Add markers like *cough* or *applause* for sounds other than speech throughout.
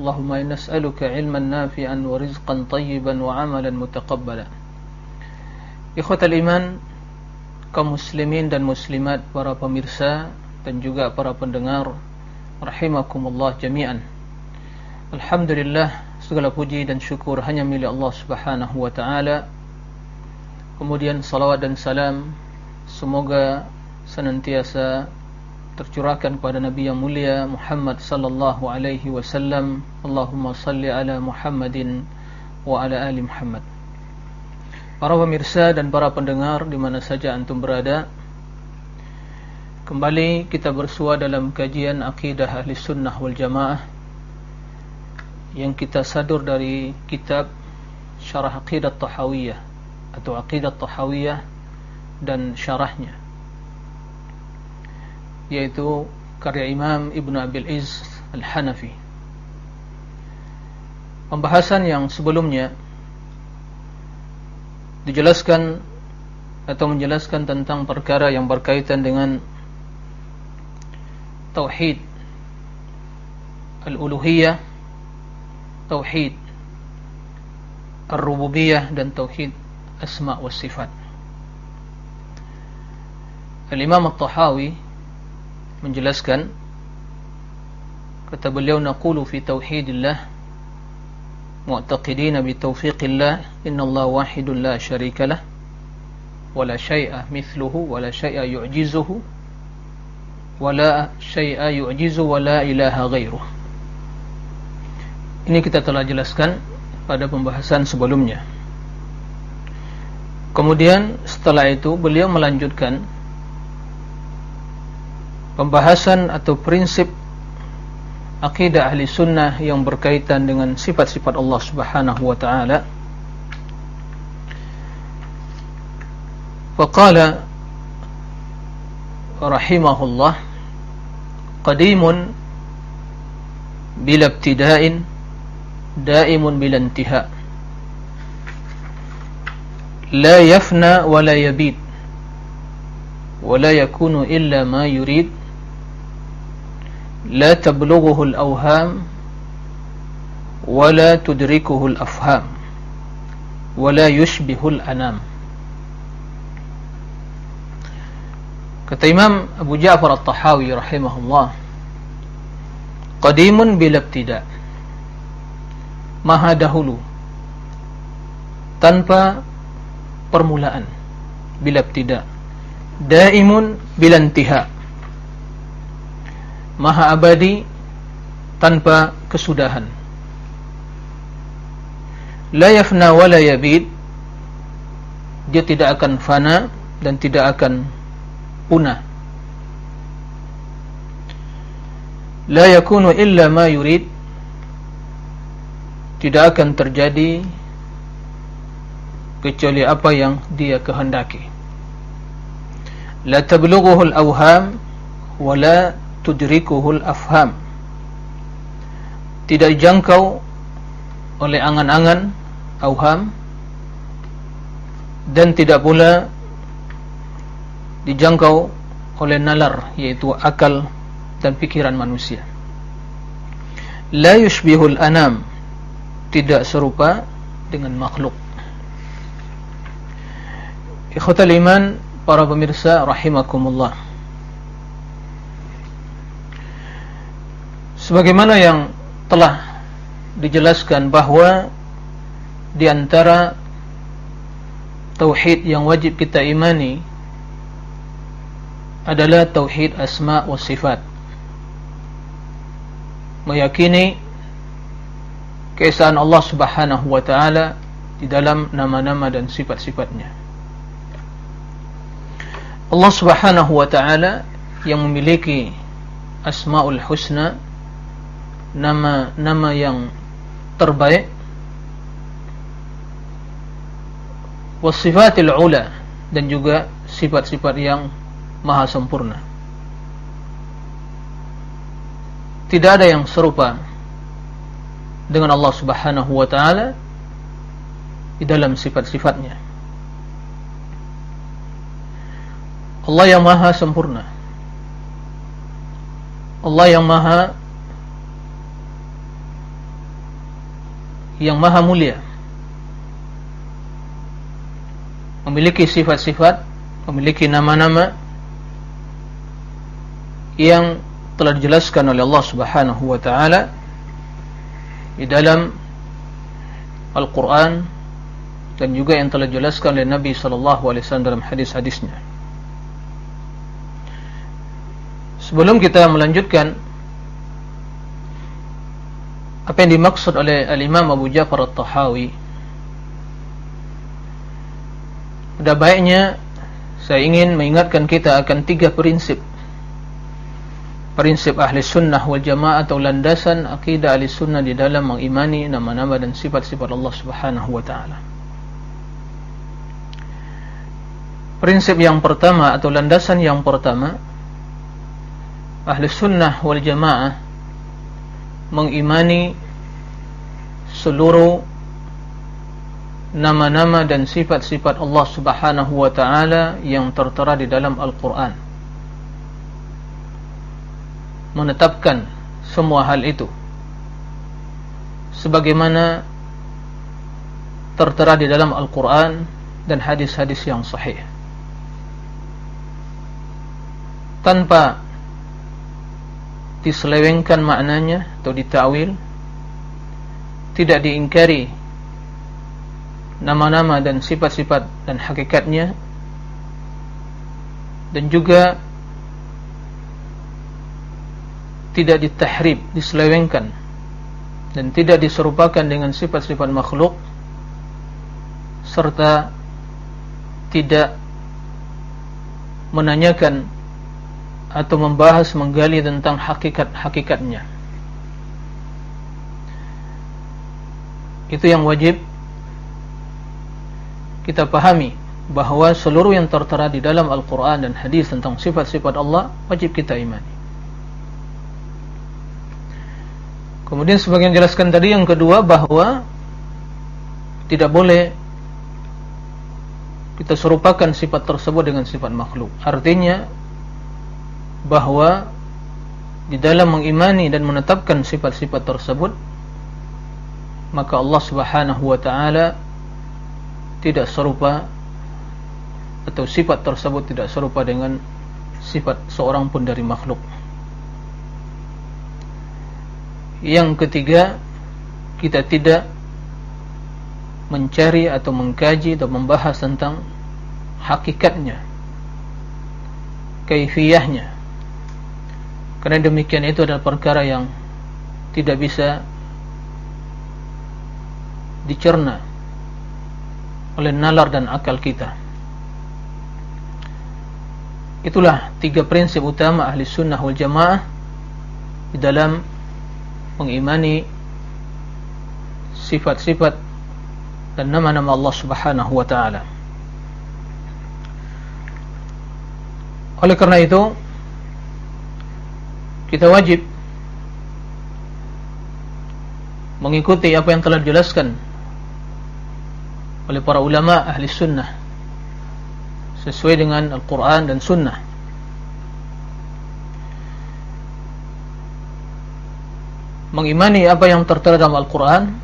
اللهم إنا نسألك علما نافعا ورزقا طيبا وعملا متقبلا إخوة الإيمان kaum muslimin dan muslimat para pemirsa dan juga para pendengar rahimakumullah jami'an Alhamdulillah segala puji dan syukur hanya milik Allah Subhanahu wa taala kemudian salawat dan salam semoga senantiasa tercurahkan kepada Nabi yang mulia Muhammad sallallahu alaihi wasallam. Allahumma salli ala Muhammadin wa ala ali Muhammad. Para pemirsa dan para pendengar di mana saja antum berada Kembali kita bersua dalam kajian Aqidah Ahli Sunnah wal Jamaah Yang kita sadur dari kitab Syarah Aqidah Tahawiyah Atau Aqidah Tahawiyah Dan syarahnya yaitu karya Imam Ibn Abil Iz Al-Hanafi. Pembahasan yang sebelumnya dijelaskan atau menjelaskan tentang perkara yang berkaitan dengan Tauhid Al-Uluhiyah Tauhid Ar-Rububiyah dan Tauhid Asma' wa Sifat. Al-Imam Al-Tahawi menjelaskan kata beliau naqulu fi tauhidillah mu'taqidina bi tawfiqillah innallaha wahidun la syarikalah wala syai'a mithluhu wala syai'a yu'jizuhu wala syai'a yu'jizu wala ilaha ghairuh ini kita telah jelaskan pada pembahasan sebelumnya. Kemudian setelah itu beliau melanjutkan pembahasan atau prinsip akidah ahli sunnah yang berkaitan dengan sifat-sifat Allah subhanahu wa ta'ala. Faqala rahimahullah qadimun bila ibtida'in da'imun bila intiha. La yafna wa la yabid wa la yakunu illa ma yurid لا تبلغه الأوهام ولا تدركه الأفهام ولا يشبه الأنام kata Imam Abu Ja'far At-Tahawi rahimahullah qadimun bila ibtida maha dahulu tanpa permulaan bila ibtida daimun bila intihak maha abadi tanpa kesudahan. La yafna wa la yabid. Dia tidak akan fana dan tidak akan punah. La yakunu illa ma yurid. Tidak akan terjadi kecuali apa yang dia kehendaki. La tablughuhu al-awham wa la tudrikuhul afham. Tidak dijangkau oleh angan-angan auham. Dan tidak pula dijangkau oleh nalar yaitu akal dan pikiran manusia. La yushbihul anam tidak serupa dengan makhluk. Ikhwatal iman para pemirsa rahimakumullah sebagaimana yang telah dijelaskan bahawa di antara tauhid yang wajib kita imani adalah tauhid asma wa sifat. Meyakini keesaan Allah Subhanahu wa taala di dalam nama-nama dan sifat-sifatnya. Allah Subhanahu wa taala yang memiliki asmaul husna nama-nama yang terbaik. Wasifatil ula dan juga sifat-sifat yang maha sempurna. Tidak ada yang serupa dengan Allah Subhanahu wa taala di dalam sifat-sifatnya. Allah yang maha sempurna. Allah yang maha yang maha mulia memiliki sifat-sifat memiliki nama-nama yang telah dijelaskan oleh Allah Subhanahu wa taala di dalam Al-Qur'an dan juga yang telah dijelaskan oleh Nabi wasallam dalam hadis-hadisnya. Sebelum kita melanjutkan apa yang dimaksud oleh Al-Imam Abu Ja'far At-Tahawi? Pada baiknya saya ingin mengingatkan kita akan tiga prinsip. Prinsip ahli sunnah wal jamaah atau landasan akidah ahli sunnah di dalam mengimani nama-nama dan sifat-sifat Allah subhanahu wa ta'ala. Prinsip yang pertama atau landasan yang pertama ahli sunnah wal jamaah mengimani seluruh nama-nama dan sifat-sifat Allah subhanahu wa ta'ala yang tertera di dalam Al-Quran. Menetapkan semua hal itu sebagaimana tertera di dalam Al-Quran dan hadis-hadis yang sahih. Tanpa diselewengkan maknanya atau ditawil tidak diingkari nama-nama dan sifat-sifat dan hakikatnya dan juga tidak ditahrib, diselewengkan dan tidak diserupakan dengan sifat-sifat makhluk serta tidak menanyakan atau membahas menggali tentang hakikat-hakikatnya itu yang wajib kita pahami bahawa seluruh yang tertera di dalam Al-Quran dan hadis tentang sifat-sifat Allah wajib kita imani Kemudian sebagian jelaskan tadi yang kedua bahawa tidak boleh kita serupakan sifat tersebut dengan sifat makhluk. Artinya bahawa di dalam mengimani dan menetapkan sifat-sifat tersebut maka Allah Subhanahu wa taala tidak serupa atau sifat tersebut tidak serupa dengan sifat seorang pun dari makhluk. Yang ketiga Kita tidak Mencari atau mengkaji Atau membahas tentang Hakikatnya Kaifiyahnya Kerana demikian itu adalah perkara yang Tidak bisa Dicerna Oleh nalar dan akal kita Itulah tiga prinsip utama Ahli sunnah wal jamaah Di dalam mengimani sifat-sifat dan nama-nama Allah Subhanahu wa taala. Oleh kerana itu kita wajib mengikuti apa yang telah dijelaskan oleh para ulama ahli sunnah sesuai dengan Al-Quran dan sunnah. Mengimani apa yang tertera dalam Al-Quran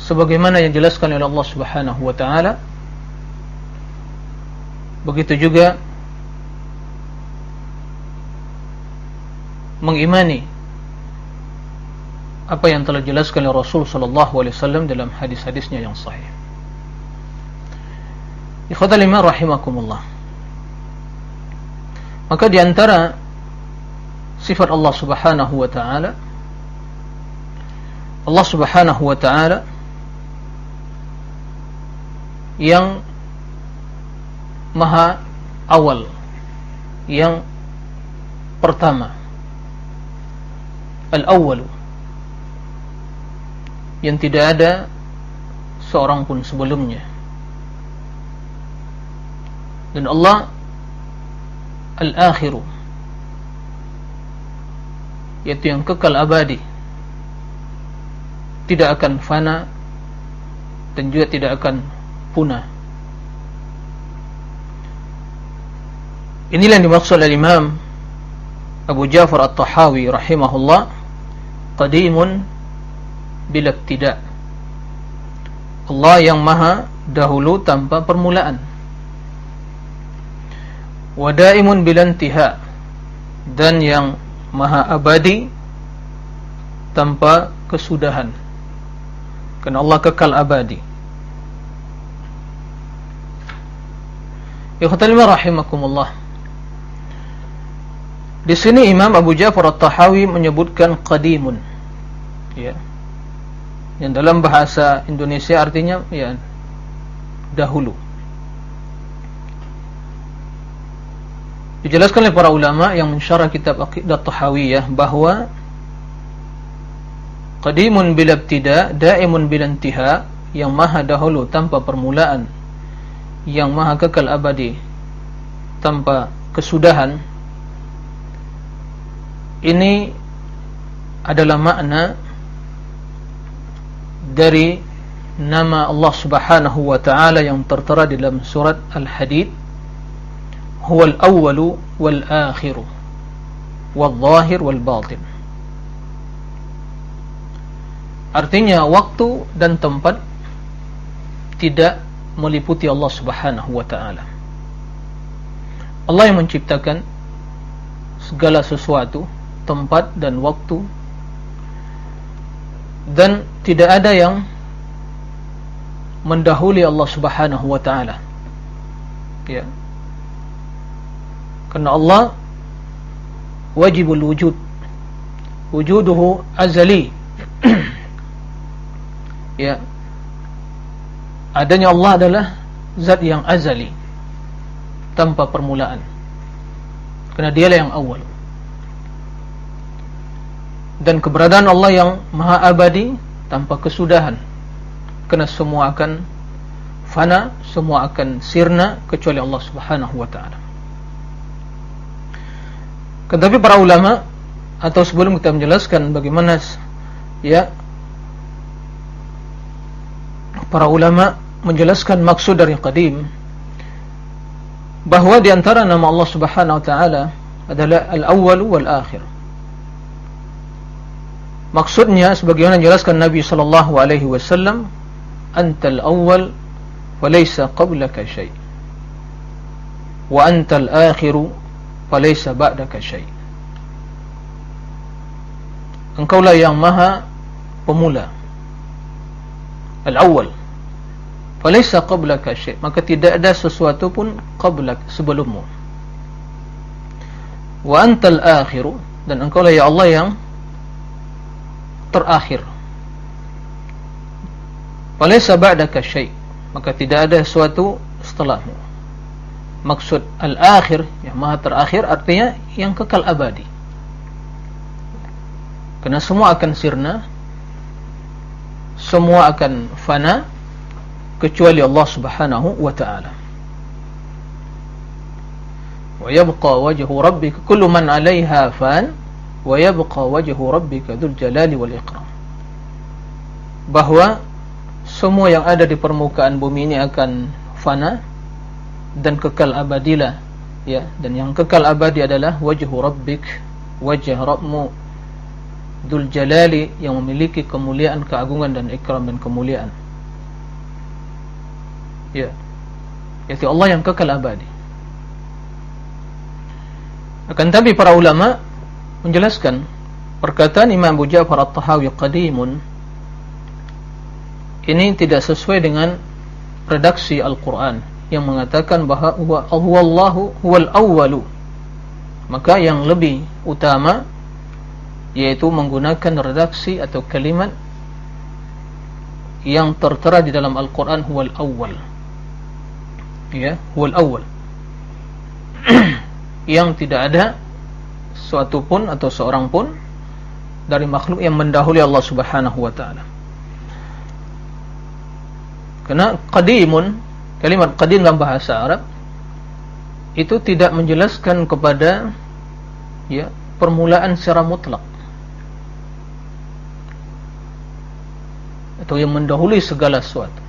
sebagaimana yang dijelaskan oleh Allah Subhanahu wa taala. Begitu juga mengimani apa yang telah dijelaskan oleh Rasul sallallahu alaihi wasallam dalam hadis-hadisnya yang sahih. Ikhwatal iman rahimakumullah. Maka di antara sifat Allah subhanahu wa ta'ala Allah subhanahu wa ta'ala yang maha awal yang pertama al-awwal yang tidak ada seorang pun sebelumnya. Dan Allah al-akhiru. Yaitu yang kekal abadi. Tidak akan fana dan juga tidak akan punah. Inilah yang dimaksud oleh Imam Abu Jafar At-Tahawi rahimahullah qadimun bila tidak. Allah yang maha dahulu tanpa permulaan. Wadaimun bilantiha dan yang maha abadi tanpa kesudahan. Kerana Allah kekal abadi. Ikhtalima rahimakumullah di sini Imam Abu Ja'far At-Tahawi menyebutkan qadimun. Ya. Yang dalam bahasa Indonesia artinya ya dahulu. Dijelaskan oleh para ulama yang mensyarah kitab Aqidah Tahawiyah bahawa qadimun bila ibtida, daimun bila intiha, yang maha dahulu tanpa permulaan, yang maha kekal abadi tanpa kesudahan ini adalah makna dari nama Allah Subhanahu wa taala yang tertera di dalam surat Al-Hadid. Huwal awwalu wal akhiru wal zahir wal batin. Artinya waktu dan tempat tidak meliputi Allah Subhanahu wa taala. Allah yang menciptakan segala sesuatu tempat dan waktu dan tidak ada yang mendahului Allah Subhanahu wa taala. Ya. Karena Allah wajibul wujud. Wujuduhu azali. *clears throat* ya. Adanya Allah adalah zat yang azali tanpa permulaan. Karena dialah yang awal dan keberadaan Allah yang maha abadi tanpa kesudahan. Kerana semua akan fana semua akan sirna kecuali Allah subhanahu wa ta'ala. Tetapi para ulama atau sebelum kita menjelaskan bagaimana ya para ulama menjelaskan maksud dari qadim bahawa di antara nama Allah subhanahu wa ta'ala adalah al-awwal wal-akhir Maksudnya sebagaimana jelaskan Nabi sallallahu alaihi wasallam, "Antal awwal wa laysa qablaka syai'. Wa antal akhiru wa laysa ba'daka syai'." Engkaulah yang maha pemula. Al-awwal. Fa laysa qablaka syai'. Maka tidak ada sesuatu pun qablak sebelummu. Wa antal akhiru dan engkaulah ya Allah yang terakhir. Walaysa ba'daka syai' Maka tidak ada sesuatu setelahmu. Maksud al-akhir Yang maha terakhir artinya Yang kekal abadi. Kerana semua akan sirna Semua akan fana Kecuali Allah subhanahu wa ta'ala. Wa yabqa wajhu rabbika Kullu man alaiha fan wajhu rabbika dzul jalali wal ikram bahwa semua yang ada di permukaan bumi ini akan fana dan kekal abadilah ya. Dan yang kekal abadi adalah wajhu rabbik wajh rabbmu dzul jalali yang memiliki kemuliaan keagungan dan ikram dan kemuliaan. Ya. Yaitu Allah yang kekal abadi. Akan tapi para ulama menjelaskan perkataan Imam Abu Ja'far At-Tahawi qadimun. Ini tidak sesuai dengan redaksi Al-Quran yang mengatakan bahawa Allahu huwal awwalu. Maka yang lebih utama yaitu menggunakan redaksi atau kalimat yang tertera di dalam Al-Quran huwal awwal. Ya huwal awwal. *clears throat* Yang tidak ada suatu pun atau seorang pun dari makhluk yang mendahului Allah Subhanahu wa taala. Karena qadimun, kalimat qadim dalam bahasa Arab itu tidak menjelaskan kepada ya permulaan secara mutlak atau yang mendahului segala sesuatu.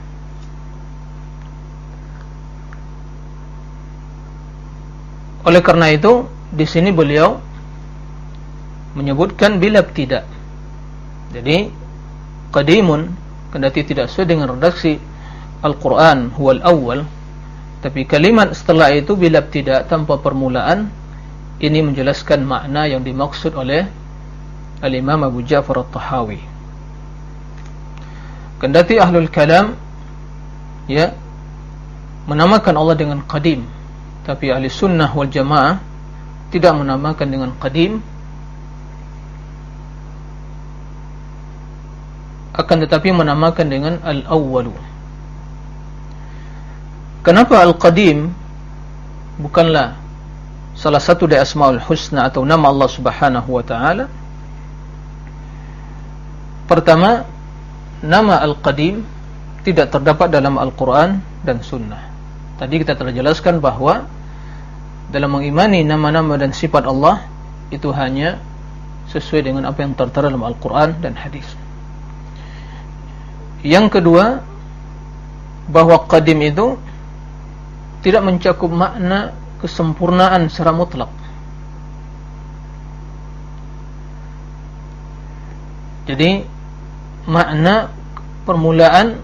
Oleh karena itu, di sini beliau menyebutkan bila tidak. Jadi qadimun kendati tidak sesuai dengan redaksi Al-Quran huwal awal tapi kalimat setelah itu bila tidak tanpa permulaan ini menjelaskan makna yang dimaksud oleh Al-Imam Abu Ja'far At-Tahawi kendati Ahlul Kalam ya menamakan Allah dengan qadim tapi Ahli Sunnah wal Jamaah tidak menamakan dengan qadim akan tetapi menamakan dengan al-awwalu. Kenapa al-qadim bukanlah salah satu dari asmaul husna atau nama Allah Subhanahu wa taala? Pertama nama al-qadim tidak terdapat dalam Al-Quran dan Sunnah. Tadi kita telah jelaskan bahawa dalam mengimani nama-nama dan sifat Allah itu hanya sesuai dengan apa yang tertera dalam Al-Quran dan Hadis. Yang kedua bahawa qadim itu tidak mencakup makna kesempurnaan secara mutlak. Jadi makna permulaan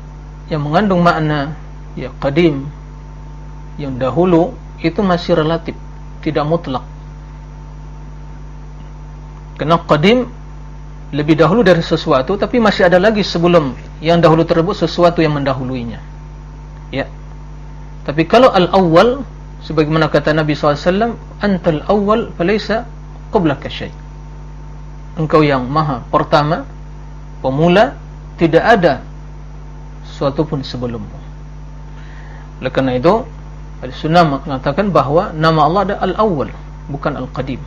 yang mengandung makna ya qadim yang dahulu itu masih relatif, tidak mutlak. Kena qadim lebih dahulu dari sesuatu tapi masih ada lagi sebelum yang dahulu tersebut sesuatu yang mendahuluinya. Ya. Tapi kalau al-awwal sebagaimana kata Nabi SAW antal awwal falaysa qablaka syai. Engkau yang maha pertama pemula tidak ada sesuatu pun sebelummu. Oleh kerana itu Al-Sunnah mengatakan bahawa nama Allah adalah al-awwal bukan al-qadim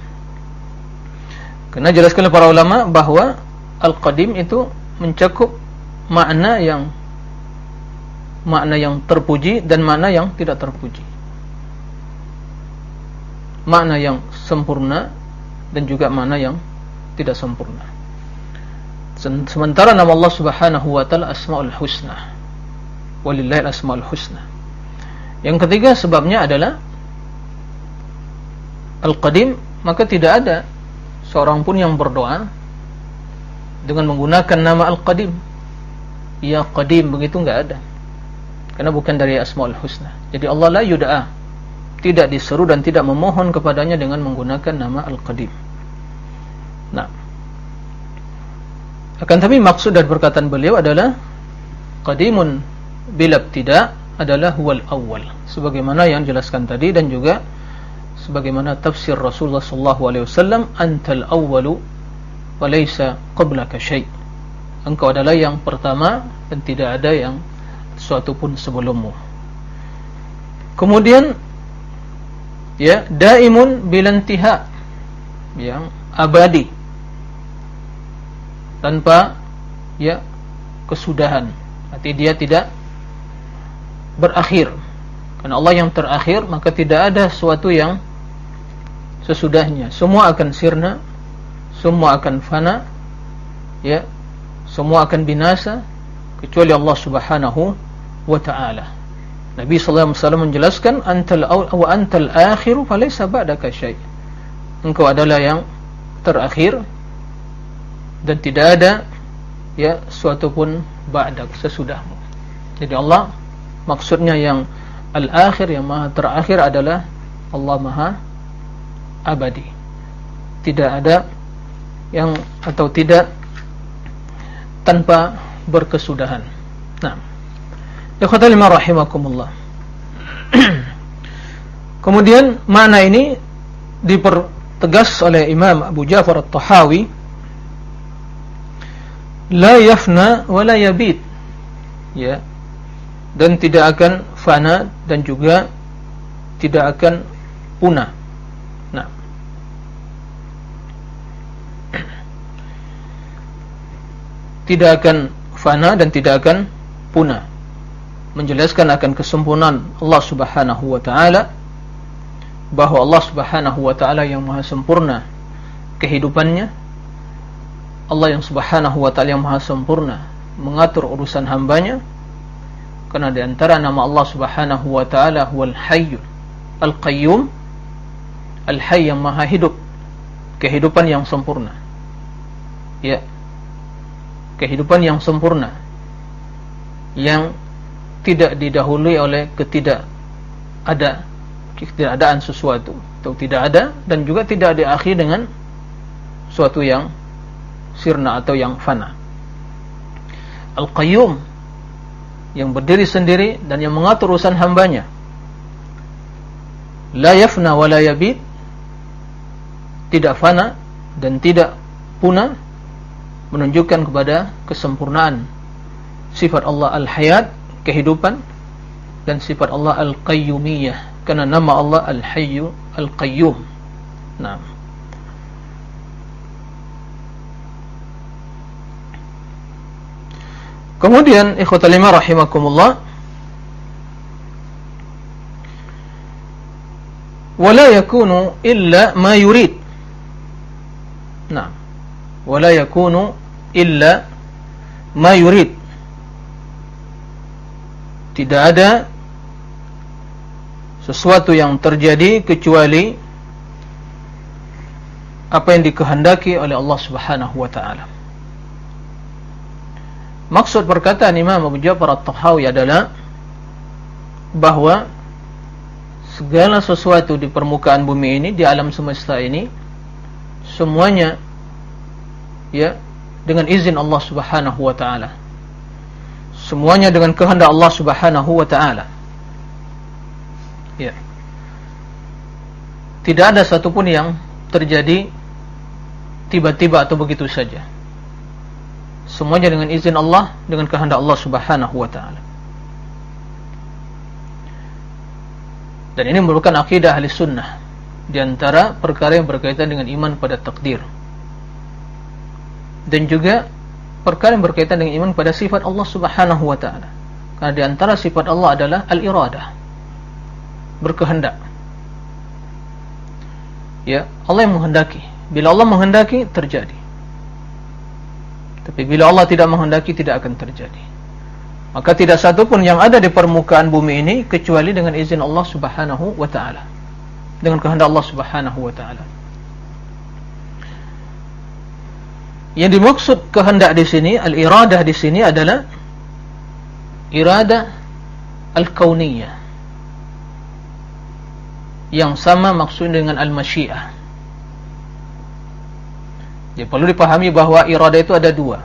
Kena jelaskan oleh para ulama bahawa Al-Qadim itu mencakup makna yang makna yang terpuji dan makna yang tidak terpuji. Makna yang sempurna dan juga makna yang tidak sempurna. Sementara nama Allah Subhanahu wa taala Asmaul Husna. Walillahi Asmaul Husna. Yang ketiga sebabnya adalah Al-Qadim maka tidak ada seorang pun yang berdoa dengan menggunakan nama Al-Qadim. Ya Qadim begitu enggak ada. Karena bukan dari Asma'ul Husna. Jadi Allah la yud'a. Tidak diseru dan tidak memohon kepadanya dengan menggunakan nama Al-Qadim. Nah. Akan tapi maksud dari perkataan beliau adalah Qadimun bilab tidak adalah huwal awal sebagaimana yang jelaskan tadi dan juga sebagaimana tafsir Rasulullah sallallahu alaihi wasallam antal awwalu wa laysa qablaka syai engkau adalah yang pertama dan tidak ada yang sesuatu pun sebelummu. Kemudian ya daimun bilantiha yang abadi tanpa ya kesudahan. Arti dia tidak berakhir. Karena Allah yang terakhir maka tidak ada sesuatu yang sesudahnya. Semua akan sirna semua akan fana ya. Semua akan binasa kecuali Allah Subhanahu wa taala. Nabi sallallahu alaihi wasallam menjelaskan antal awal wa antal akhir falaysa ba'daka syai. Engkau adalah yang terakhir dan tidak ada ya suatu pun ba'dak sesudahmu. Jadi Allah maksudnya yang al-akhir yang maha terakhir adalah Allah maha abadi. Tidak ada yang atau tidak tanpa berkesudahan. Nah ikhwatal lima rahimakumullah. *clears throat* Kemudian makna ini dipertegas oleh Imam Abu Ja'far At-Tahawi la yafna wa la yabid ya. Dan tidak akan fana dan juga tidak akan punah tidak akan fana dan tidak akan punah. Menjelaskan akan kesempurnaan Allah Subhanahu wa taala bahwa Allah Subhanahu wa taala yang maha sempurna kehidupannya Allah yang Subhanahu wa taala yang maha sempurna mengatur urusan hambanya karena di antara nama Allah Subhanahu wa taala huwal hayy al qayyum al hayy yang maha hidup kehidupan yang sempurna. Ya kehidupan yang sempurna yang tidak didahului oleh ketidak ada ketidakadaan sesuatu atau tidak ada dan juga tidak diakhiri dengan sesuatu yang sirna atau yang fana. Al-Qayyum yang berdiri sendiri dan yang mengatur urusan hambanya la yafna wa la yabid tidak fana dan tidak punah menunjukkan kepada kesempurnaan sifat Allah al-hayat kehidupan dan sifat Allah al-qayyumiyah. Karena nama Allah al-hayyu al-qayyum. Nah kemudian ikhwatal lima rahimakumullah wala yakunu illa ma yurid. Nah wala yakunu illa ma yurid. Tidak ada sesuatu yang terjadi kecuali apa yang dikehendaki oleh Allah Subhanahu wa taala. Maksud perkataan Imam Abu Ja'far At-Tahawi adalah bahawa segala sesuatu di permukaan bumi ini di alam semesta ini semuanya ya dengan izin Allah Subhanahu wa taala. Semuanya dengan kehendak Allah Subhanahu wa taala. Ya. Tidak ada satu pun yang terjadi tiba-tiba atau begitu saja. Semuanya dengan izin Allah, dengan kehendak Allah Subhanahu wa taala. Dan ini merupakan akidah ahli sunnah di antara perkara yang berkaitan dengan iman pada takdir dan juga perkara yang berkaitan dengan iman pada sifat Allah Subhanahu wa taala. Karena di antara sifat Allah adalah al-iradah. Berkehendak. Ya, Allah yang menghendaki. Bila Allah menghendaki terjadi. Tapi bila Allah tidak menghendaki tidak akan terjadi. Maka tidak satu pun yang ada di permukaan bumi ini kecuali dengan izin Allah Subhanahu wa taala. Dengan kehendak Allah Subhanahu wa taala. Yang dimaksud kehendak di sini, al-iradah di sini adalah iradah al-kauniyah. Yang sama maksud dengan al-masyiah. Jadi perlu dipahami bahawa iradah itu ada dua.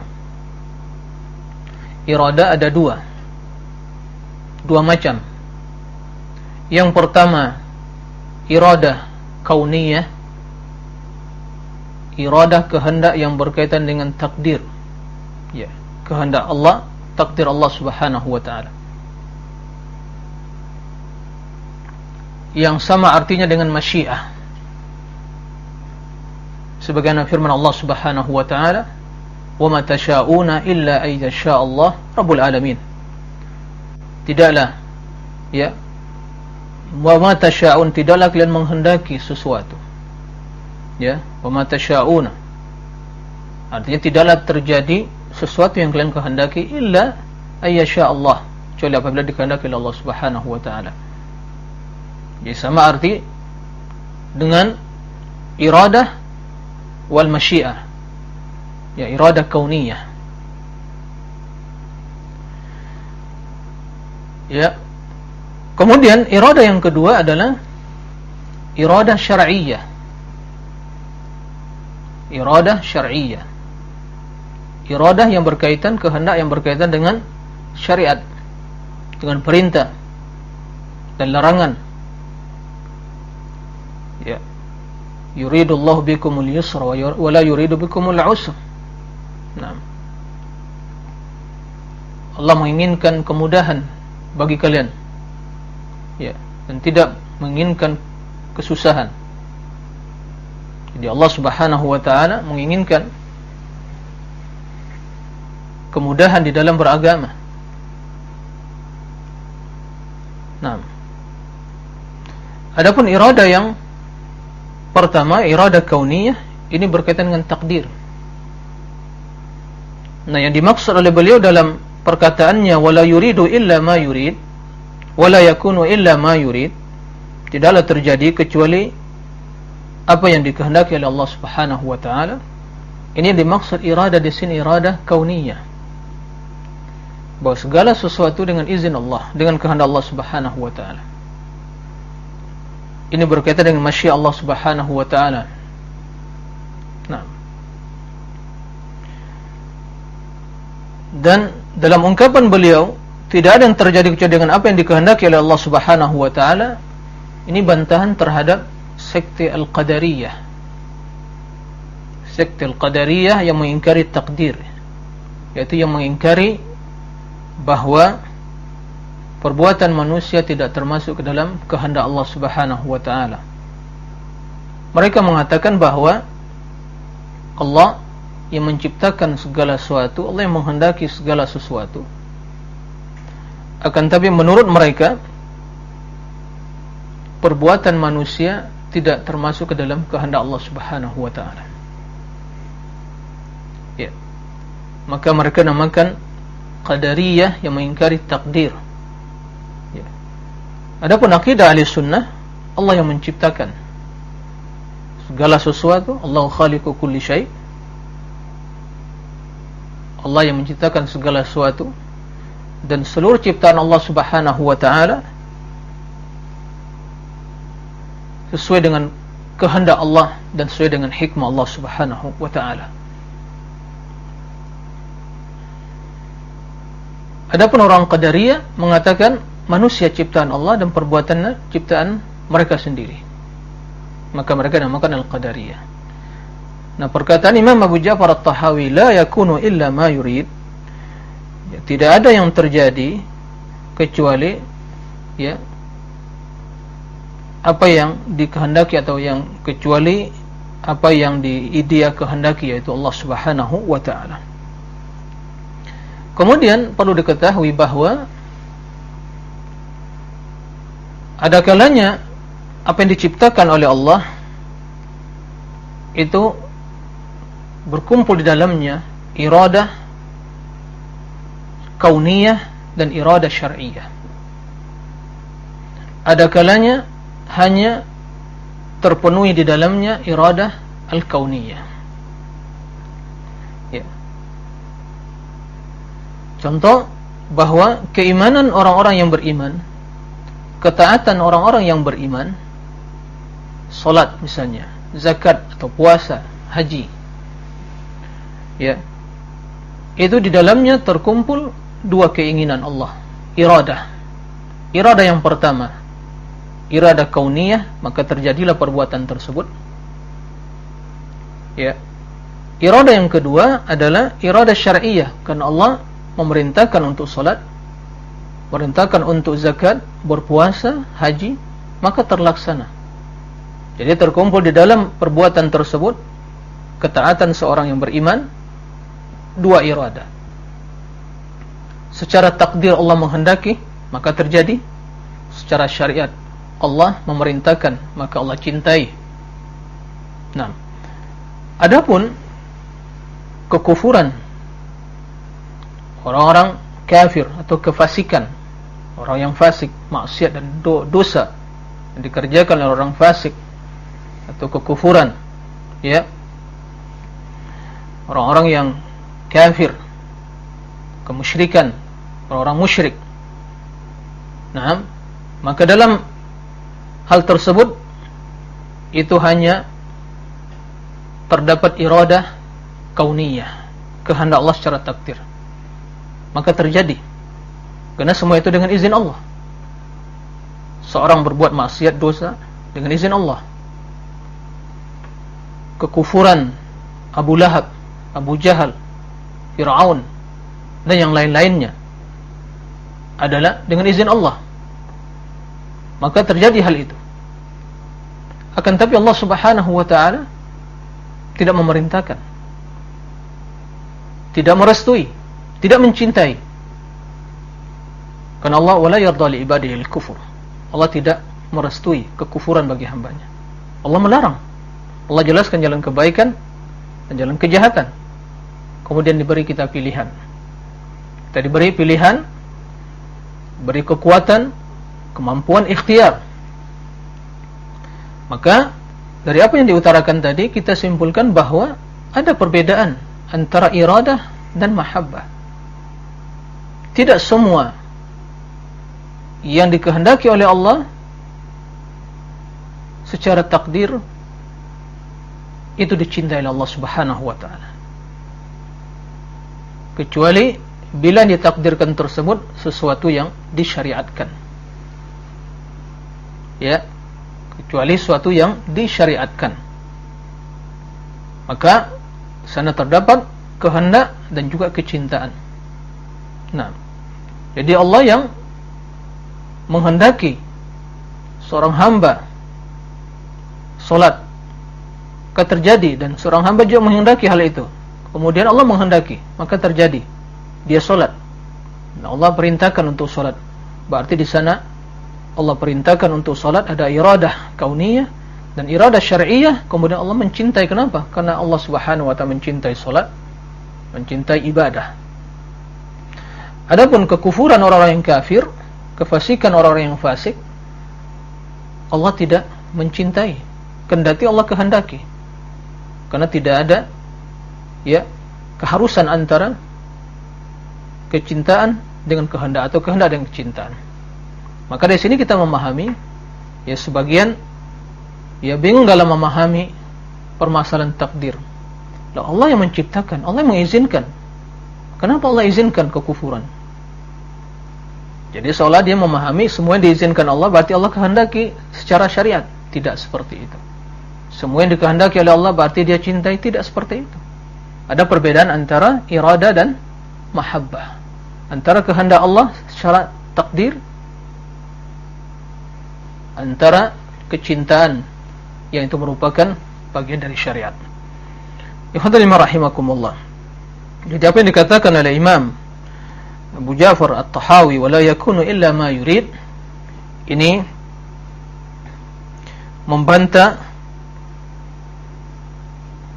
Iradah ada dua. Dua macam. Yang pertama, iradah kauniyah iradah kehendak yang berkaitan dengan takdir. Ya kehendak Allah takdir Allah Subhanahu wa taala. Yang sama artinya dengan masyiah. Sebagaimana firman Allah Subhanahu wa taala wa ma tasyauna illa ay yasha Allah rabbul alamin. Tidaklah ya wa ma tasyaun tidaklah kalian menghendaki sesuatu ya wa ma tasyauna. Artinya tidaklah terjadi sesuatu yang kalian kehendaki illa ayyasha Allah. Kecuali apabila dikehendaki oleh Allah Subhanahu wa taala. Jadi sama arti dengan iradah wal masyiah. Ya iradah kauniyah. Ya. Kemudian iradah yang kedua adalah iradah syar'iyyah iradah syar'iyyah. Iradah yang berkaitan kehendak yang berkaitan dengan syariat, dengan perintah dan larangan. Ya. Yuridullahu bikumul yusra wa la yuridu bikumul usra. Naam. Allah menginginkan kemudahan bagi kalian. Ya, dan tidak menginginkan kesusahan. Jadi Allah subhanahu wa ta'ala menginginkan kemudahan di dalam beragama. Nah, adapun irada yang pertama irada kauniyah ini berkaitan dengan takdir. Nah, yang dimaksud oleh beliau dalam perkataannya wala yuridu illa ma yurid wala yakunu illa ma yurid tidaklah terjadi kecuali apa yang dikehendaki oleh Allah Subhanahu wa taala. Ini yang dimaksud irada di sini irada kauniyah. Bahawa segala sesuatu dengan izin Allah dengan kehendak Allah Subhanahu wa taala. Ini berkaitan dengan masya Allah Subhanahu wa taala. Nah dan dalam ungkapan beliau tidak ada yang terjadi kecuali dengan apa yang dikehendaki oleh Allah Subhanahu wa taala. Ini bantahan terhadap sekte al-qadariyah sekte al-qadariyah yang mengingkari takdir yaitu yang mengingkari bahawa perbuatan manusia tidak termasuk ke dalam kehendak Allah Subhanahu wa taala. Mereka mengatakan bahawa Allah yang menciptakan segala sesuatu, Allah yang menghendaki segala sesuatu. Akan tapi menurut mereka perbuatan manusia tidak termasuk ke dalam kehendak Allah Subhanahu wa taala. Ya. Maka mereka namakan qadariyah yang mengingkari takdir. Ya. Adapun akidah ahli sunnah, Allah yang menciptakan segala sesuatu, Allah khaliqu kulli syai. Allah yang menciptakan segala sesuatu dan seluruh ciptaan Allah Subhanahu wa taala sesuai dengan kehendak Allah dan sesuai dengan hikmah Allah Subhanahu wa taala. Adapun orang Qadariyah mengatakan manusia ciptaan Allah dan perbuatannya ciptaan mereka sendiri. Maka mereka namakan Al-Qadariyah. Nah, perkataan Imam Abu Ja'far At-Tahawi la yakunu illa ma yurid. Ya, tidak ada yang terjadi kecuali ya apa yang dikehendaki atau yang kecuali apa yang diidia kehendaki yaitu Allah Subhanahu wa taala. Kemudian perlu diketahui bahawa ada kalanya apa yang diciptakan oleh Allah itu berkumpul di dalamnya iradah kauniyah dan iradah syar'iyah. Ada kalanya hanya terpenuhi di dalamnya iradah al-kauniyah. Contoh bahawa keimanan orang-orang yang beriman, ketaatan orang-orang yang beriman, solat misalnya, zakat atau puasa, haji, ya, itu di dalamnya terkumpul dua keinginan Allah, iradah, iradah yang pertama, iradah kauniyah, maka terjadilah perbuatan tersebut, ya, iradah yang kedua adalah iradah syariah, karena Allah memerintahkan untuk solat memerintahkan untuk zakat berpuasa, haji maka terlaksana. Jadi terkumpul di dalam perbuatan tersebut ketaatan seorang yang beriman dua irada. Secara takdir Allah menghendaki maka terjadi secara syariat Allah memerintahkan maka Allah cintai. Nah adapun kekufuran orang-orang kafir atau kefasikan orang yang fasik maksiat dan do dosa yang dikerjakan oleh orang fasik atau kekufuran ya. Orang-orang yang kafir kemusyrikan orang-orang musyrik. Nah maka dalam hal tersebut itu hanya terdapat iradah kauniyah kehendak Allah secara takdir. Maka terjadi kerana semua itu dengan izin Allah. Seorang berbuat maksiat dosa dengan izin Allah. Kekufuran Abu Lahab Abu Jahal Fir'aun dan yang lain-lainnya adalah dengan izin Allah maka terjadi hal itu. Akan tapi Allah subhanahu wa ta'ala tidak memerintahkan. Tidak merestui. Tidak mencintai. Karena Allah wala yarda li ibadihi al-kufur. Allah tidak merestui kekufuran bagi hambanya. Allah melarang. Allah jelaskan jalan kebaikan dan jalan kejahatan. Kemudian diberi kita pilihan. Kita diberi pilihan beri kekuatan kemampuan ikhtiar maka dari apa yang diutarakan tadi kita simpulkan bahawa ada perbedaan antara iradah dan mahabbah tidak semua yang dikehendaki oleh Allah secara takdir itu dicintai oleh Allah Subhanahu wa taala. Kecuali bila ditakdirkan tersebut sesuatu yang disyariatkan. Ya. Kecuali sesuatu yang disyariatkan. Maka sana terdapat kehendak dan juga kecintaan. Nah. Jadi Allah yang menghendaki seorang hamba solat akan terjadi dan seorang hamba juga menghendaki hal itu kemudian Allah menghendaki maka terjadi dia solat Allah perintahkan untuk solat berarti di sana Allah perintahkan untuk solat ada iradah kauniyah dan iradah syariah kemudian Allah mencintai. Kenapa? karena Allah subhanahu wa ta'ala mencintai solat mencintai ibadah. Adapun kekufuran orang-orang yang kafir kefasikan orang-orang yang fasik Allah tidak mencintai. Kendati Allah kehendaki. Karena tidak ada ya keharusan antara kecintaan dengan kehendak atau kehendak dengan kecintaan maka dari sini kita memahami ya sebagian ya bingung dalam memahami permasalahan takdir Allah yang menciptakan Allah yang mengizinkan kenapa Allah izinkan kekufuran jadi seolah dia memahami semua yang diizinkan Allah berarti Allah kehendaki secara syariat. Tidak seperti itu. Semua yang dikehendaki oleh Allah berarti dia cintai. Tidak seperti itu. Ada perbedaan antara irada dan mahabbah. Antara kehendak Allah secara takdir. Antara kecintaan yang itu merupakan bagian dari syariat. Ikhwanuddin rahimakumullah. Jadi apa yang dikatakan oleh Imam Abu Ja'far At-Tahawi wala yakunu illa ma yurid ini membantah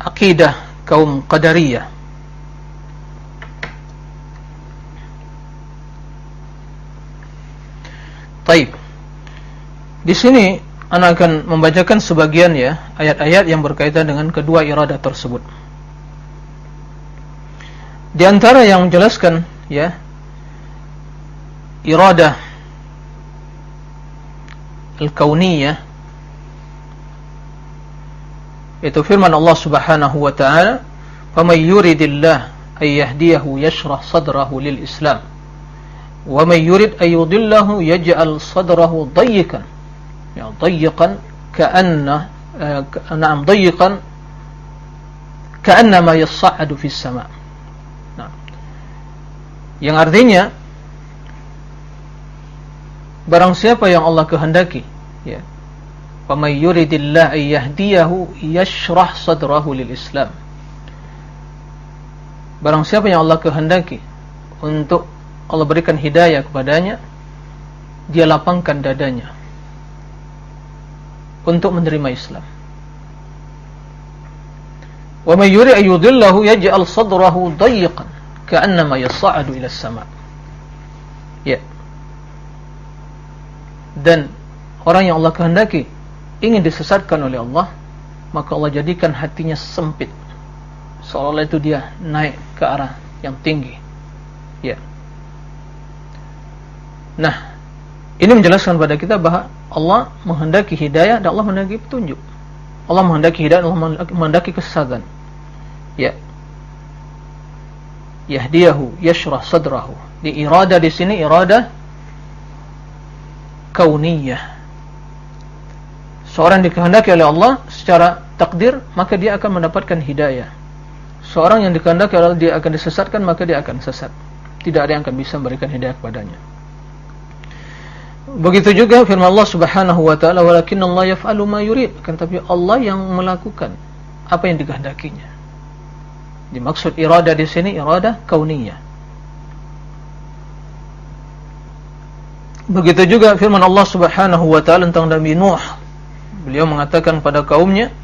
akidah kaum qadariyah Taib di sini anak akan membacakan sebagian ya ayat-ayat yang berkaitan dengan kedua iradah tersebut. Di antara yang menjelaskan ya iradah al-kauniyah itu firman Allah Subhanahu wa taala faman yuridillah ay yahdiyahu yashrah sadrahu lil islam wa man yurid ay yudillahu yaj'al sadrahu dayyikan ya dayyikan ka'anna na'am dayyikan ka'annama yas'adu fis sama' yang artinya barang siapa yang Allah kehendaki ya famay yuridillah ay yahdiyahu yashrah sadrahu lil islam. Barang siapa yang Allah kehendaki untuk Allah berikan hidayah kepadanya dia lapangkan dadanya untuk menerima Islam. Wa may yurid ay yudillahu yaj'al sadrahu dayyqan ka'annama yas'adu ila as-sama' ya. Dan orang yang Allah kehendaki ingin disesatkan oleh Allah maka Allah jadikan hatinya sempit. Seolah-olah itu dia naik ke arah yang tinggi. Ya. Nah ini menjelaskan kepada kita bahawa Allah menghendaki hidayah dan Allah menghendaki petunjuk. Allah menghendaki hidayah dan Allah menghendaki kesesatan. Ya. Yahdiyahu yashrah sadrahu. Di irada di sini irada kauniyah. Seorang dikehendaki oleh Allah secara takdir maka dia akan mendapatkan hidayah. Seorang yang dikehendaki oleh Allah dia akan disesatkan maka dia akan sesat. Tidak ada yang akan bisa memberikan hidayah kepadanya Begitu juga firman Allah Subhanahu wa taala walakinallahu yaf'alu ma yurid, kan tapi Allah yang melakukan apa yang dikehendakinya. Dimaksud irada di sini irada kauniyah. Begitu juga firman Allah Subhanahu wa taala tentang Nabi Nuh. Beliau mengatakan pada kaumnya,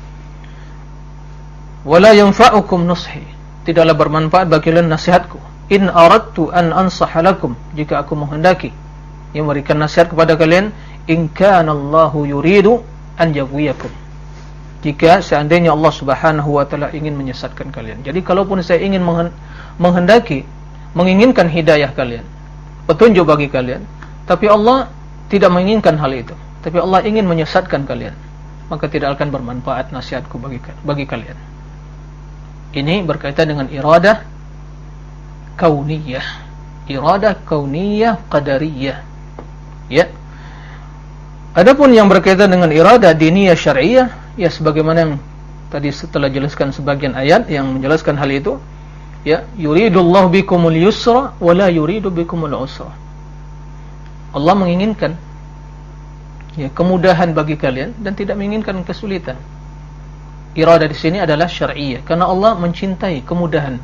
"Wala yanfa'ukum nushi." Tidaklah bermanfaat bagi kalian nasihatku. "In aradtu an ansahalakum jika aku menghendaki yang memberikan nasihat kepada kalian in kana Allahu yuridu an yaghwiyakum jika seandainya Allah Subhanahu wa taala ingin menyesatkan kalian. Jadi kalaupun saya ingin menghendaki menginginkan hidayah kalian petunjuk bagi kalian tapi Allah tidak menginginkan hal itu tapi Allah ingin menyesatkan kalian maka tidak akan bermanfaat nasihatku bagi bagi kalian. Ini berkaitan dengan iradah kauniyah. Iradah kauniyah qadariyah ya. Adapun yang berkaitan dengan iradah diniyah syariah ya sebagaimana yang tadi setelah jelaskan sebagian ayat yang menjelaskan hal itu ya yuridullahu bikumul yusra wa la yuridu bikumul usra. Allah menginginkan ya kemudahan bagi kalian dan tidak menginginkan kesulitan. Iradah di sini adalah syar'iyyah karena Allah mencintai kemudahan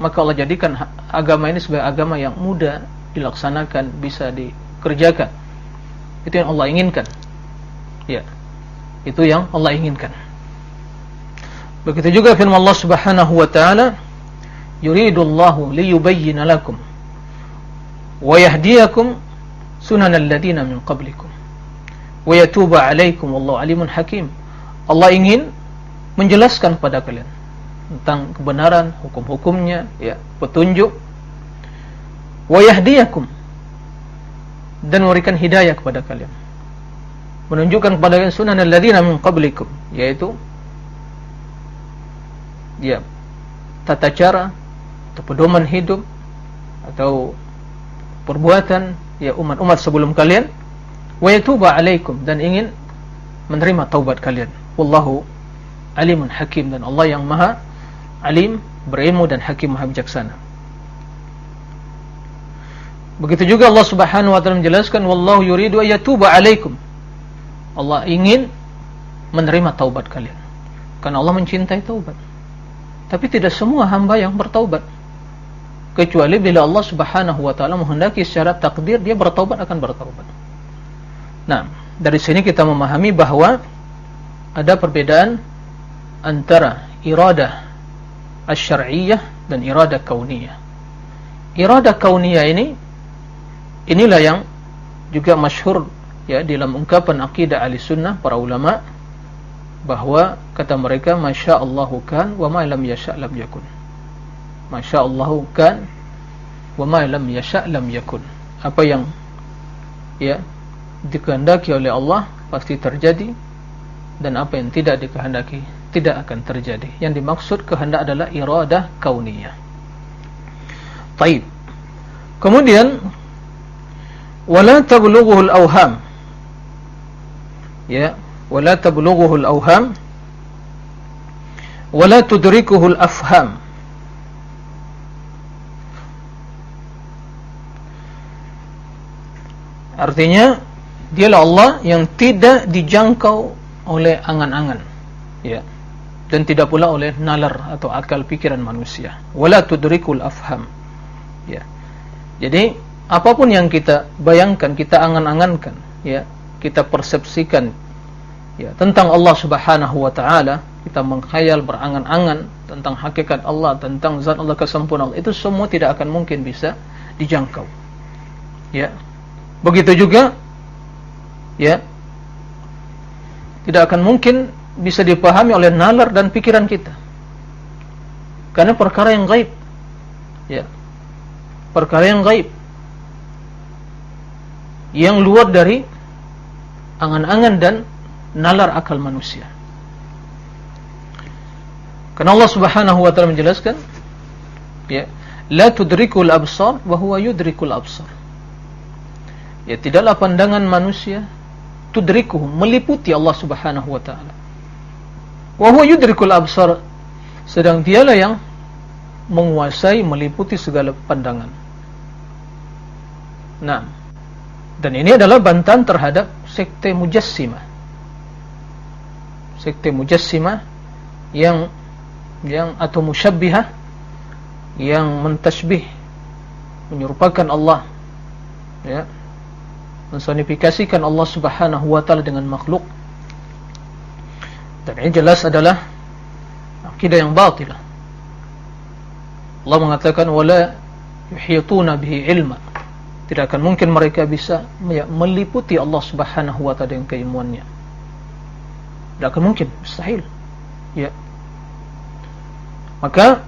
maka Allah jadikan agama ini sebagai agama yang mudah dilaksanakan bisa dikerjakan itu yang Allah inginkan. Ya. Itu yang Allah inginkan. Begitu juga firman Allah Subhanahu wa taala yuridullahu liyubayyana lakum wa yahdiyakum sunanal ladina min qablikum wa yatuba 'alaykum wallahu alimun hakim. Allah ingin menjelaskan kepada kalian tentang kebenaran hukum-hukumnya ya petunjuk. Wa yahdiyakum dan memberikan hidayah kepada kalian. Menunjukkan kepada kalian sunnah alladziina min qablikum yaitu ya tata cara atau pedoman hidup atau perbuatan ya umat-umat sebelum kalian. Wa yatuba alaikum dan ingin menerima taubat kalian. Wallahu alimun hakim dan Allah yang maha alim berilmu dan hakim maha bijaksana begitu juga Allah subhanahu wa ta'ala menjelaskan wallahu yuridu ayatuba alaikum. Allah ingin menerima taubat kalian. Karena Allah mencintai taubat. Tapi tidak semua hamba yang bertaubat. Kecuali bila Allah subhanahu wa ta'ala menghendaki secara takdir dia bertaubat akan bertaubat. Nah dari sini kita memahami bahawa ada perbedaan antara iradah asyariyah dan iradah kauniyah. Iradah kauniyah ini inilah yang juga masyhur ya dalam ungkapan akidah ahli sunnah para ulama bahawa kata mereka masya Allahu kan wa ma lam yasha lam yakun. Masya Allahu kan wa ma lam yasha lam yakun. Apa yang ya dikehendaki oleh Allah pasti terjadi dan apa yang tidak dikehendaki tidak akan terjadi. Yang dimaksud kehendak adalah iradah kauniyah. Baik. Kemudian wala tablughuhu al-awham. Ya, wala tablughuhu al-awham wala tudrikuhu al-afham. Artinya dialah Allah yang tidak dijangkau oleh angan-angan. Ya dan tidak pula oleh nalar atau akal pikiran manusia wala tudrikul afham ya jadi apa pun yang kita bayangkan kita angan-angankan ya kita persepsikan ya tentang Allah Subhanahu wa taala kita mengkhayal berangan-angan tentang hakikat Allah tentang zat Allah kesempurnaan itu semua tidak akan mungkin bisa dijangkau. Ya. Begitu juga ya tidak akan mungkin bisa dipahami oleh nalar dan pikiran kita. Karena perkara yang gaib ya perkara yang gaib yang luar dari angan-angan dan nalar akal manusia. Karena Allah subhanahu wa ta'ala menjelaskan ya la tudrikul absar wa huwa yudrikul absar. Ya tidaklah pandangan manusia tudrikuhu meliputi Allah subhanahu wa ta'ala. Wahuwa yudrikul absar Sedang dialah yang Menguasai meliputi segala pandangan. Nah Dan ini adalah bantahan terhadap Sekte Mujassima Sekte Mujassima Yang Yang atau musyabbihah Yang mentasbih Menyerupakan Allah. Ya. Mensonifikasikan Allah Subhanahu wa taala dengan makhluk. Dan ini jelas adalah akidah yang batil. Allah mengatakan wala yuhituna bihi ilma tidak akan mungkin mereka bisa meliputi Allah Subhanahu wa taala dengan keilmuannya. Tidak akan mungkin. Mustahil. Ya. Maka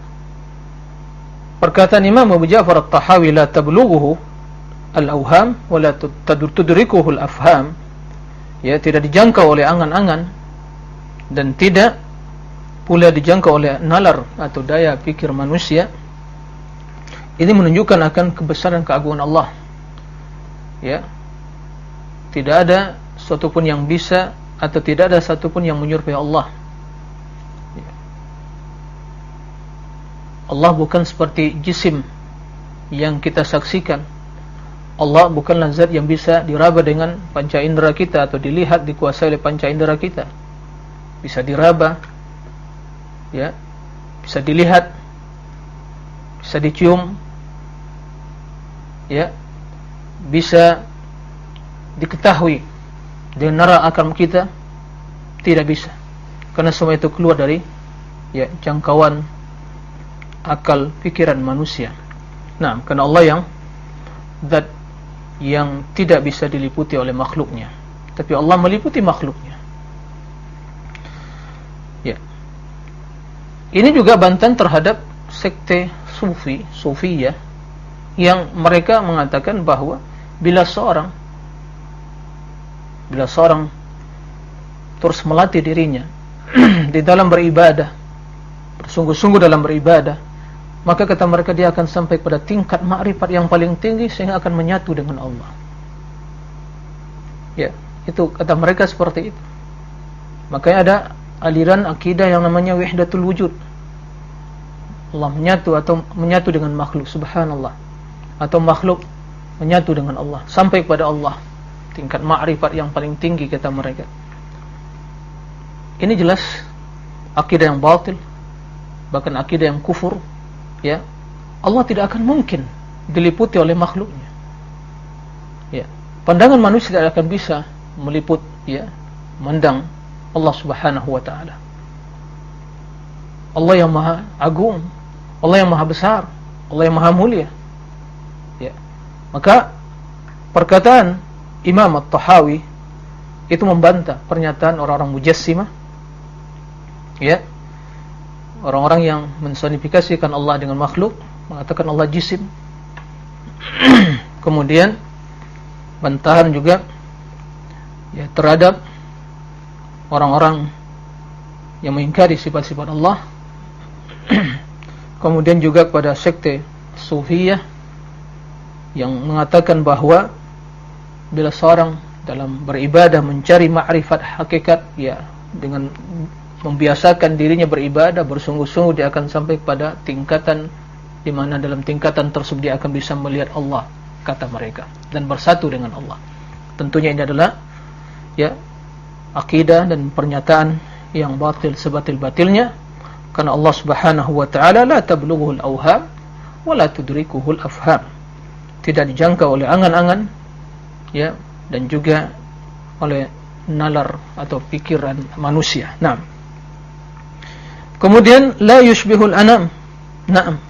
perkataan Imam Abu Ja'far At-Tahawi la tablughuhu al-awham wa la tudrikuhu al-afham ya tidak dijangkau oleh angan-angan dan tidak pula dijangkau oleh nalar atau daya pikir manusia ini menunjukkan akan kebesaran keagungan Allah ya. Tidak ada sesuatu pun yang bisa atau tidak ada satu pun yang menyerupai Allah. Ya. Allah bukan seperti jisim yang kita saksikan. Allah bukanlah zat yang bisa diraba dengan panca indera kita atau dilihat dikuasai oleh panca indera kita. Bisa diraba ya. Bisa dilihat bisa dicium ya bisa diketahui dengan nara akal kita? Tidak bisa. Karena semua itu keluar dari ya jangkauan akal pikiran manusia. Nah karena Allah yang zat yang tidak bisa diliputi oleh makhluknya. Tapi Allah meliputi makhluknya. Ya. Ini juga bantahan terhadap sekte sufi sufiyah yang mereka mengatakan bahawa bila seorang bila seorang terus melatih dirinya *clears throat* di dalam beribadah bersungguh-sungguh dalam beribadah maka kata mereka dia akan sampai pada tingkat makrifat yang paling tinggi sehingga akan menyatu dengan Allah. Ya itu kata mereka seperti itu. Makanya ada aliran akidah yang namanya wahdatul wujud. Allah menyatu atau menyatu dengan makhluk subhanallah atau makhluk menyatu dengan Allah sampai kepada Allah tingkat makrifat yang paling tinggi kata mereka. Ini jelas akidah yang batil bahkan akidah yang kufur ya. Allah tidak akan mungkin diliputi oleh makhluknya. Ya. Pandangan manusia tidak akan bisa meliput ya mendang Allah Subhanahu wa taala. Allah yang maha agung Allah yang maha besar Allah yang maha mulia Maka perkataan Imam At-Tahawi itu membantah pernyataan orang-orang mujassimah ya. Orang-orang yang mensonifikasikan Allah dengan makhluk mengatakan Allah jisim. *clears throat* Kemudian bantahan juga ya terhadap orang-orang yang mengingkari sifat-sifat Allah. *clears throat* Kemudian juga kepada sekte sufiyah yang mengatakan bahawa bila seorang dalam beribadah mencari makrifat hakikat ya dengan membiasakan dirinya beribadah bersungguh-sungguh dia akan sampai pada tingkatan di mana dalam tingkatan tersebut dia akan bisa melihat Allah kata mereka dan bersatu dengan Allah. Tentunya ini adalah ya akidah dan pernyataan yang batil sebatil-batilnya karena Allah Subhanahu wa taala la tablughu al-awham wa la tudrikuhu al-afham tidak dijangkau oleh angan-angan ya dan juga oleh nalar atau pikiran manusia. Naam. Kemudian la yushbihul anam. Naam.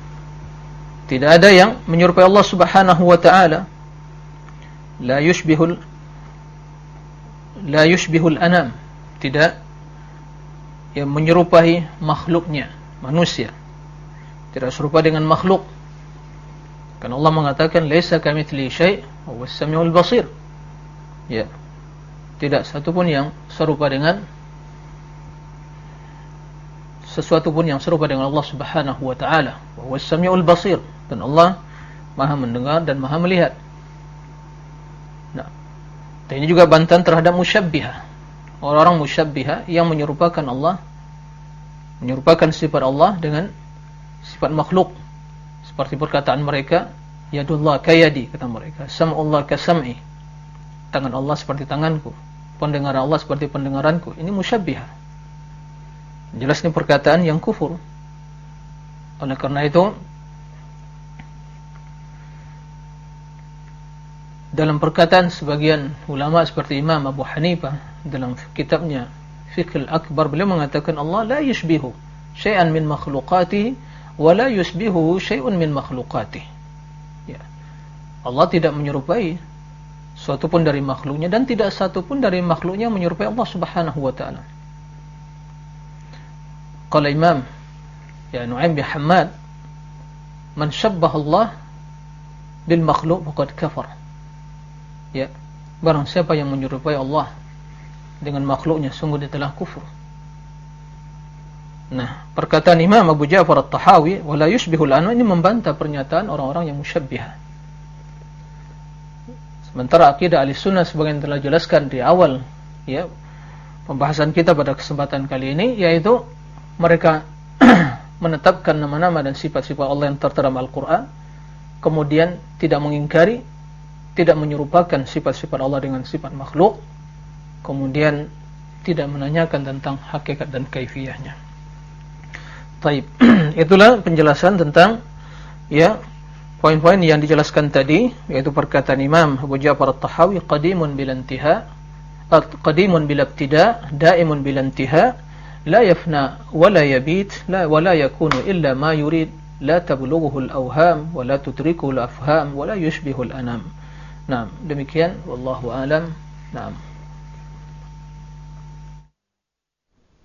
Tidak ada yang menyerupai Allah Subhanahu wa taala. La yushbihul la yushbihul anam. Tidak yang menyerupai makhluknya, manusia. Tidak serupa dengan makhluk. Karena Allah mengatakan laisa kamitsli syai' wa as-sami'ul basir. Ya. Tidak satu pun yang serupa dengan sesuatu pun yang serupa dengan Allah Subhanahu wa taala. Wa as-sami'ul basir. Dan Allah Maha mendengar dan Maha melihat. Nah. Dan ini juga bantahan terhadap musyabbihah. Orang-orang musyabbihah yang menyerupakan Allah menyerupakan sifat Allah dengan sifat makhluk seperti perkataan mereka yadullah kayadi kata mereka. Sam'ullah kasam'i. Tangan Allah seperti tanganku. Pendengar Allah seperti pendengaranku. Ini musyabbihah. Jelas ini perkataan yang kufur. Oleh karena itu dalam perkataan sebagian ulama seperti Imam Abu Hanifah dalam kitabnya Fiqh Akbar beliau mengatakan Allah la yushbihu syai'an min makhluqatihi wa la yushbihu syai'un min makhluqatihi ya. Allah tidak menyerupai suatu pun dari makhluknya dan tidak satu pun dari makhluknya menyerupai Allah Subhanahu wa taala. Qala Imam ya Nu'aim bin Hammad man syabbaha Allah bil makhluk faqad kafar. Ya. Barang siapa yang menyerupai Allah dengan makhluknya sungguh dia telah kufur nah perkataan Imam Abu Ja'far At-Tahawi wala yushbihul anu ini membantah pernyataan orang-orang yang musyabbihah sementara akidah ahli sunnah sebagaimana telah jelaskan di awal ya pembahasan kita pada kesempatan kali ini yaitu mereka *clears throat* menetapkan nama-nama dan sifat-sifat Allah yang tertera dalam Al-Quran kemudian tidak mengingkari tidak menyerupakan sifat-sifat Allah dengan sifat makhluk kemudian tidak menanyakan tentang hakikat dan kaifiyahnya Taib. *clears throat* Itulah penjelasan tentang ya poin-poin yang dijelaskan tadi, yaitu perkataan Imam Abu Ja'far At-Tahawi qadimun bilantiha, qadimun bilabtida, daimun bilantiha, la yafna, wala yabit, la, wala yakunu illa ma yurid, la tablughuhu al-awham, wala tutrikuhu al-afham, wala yushbihu al-anam. Naam, demikian, Wallahu'alam. Naam.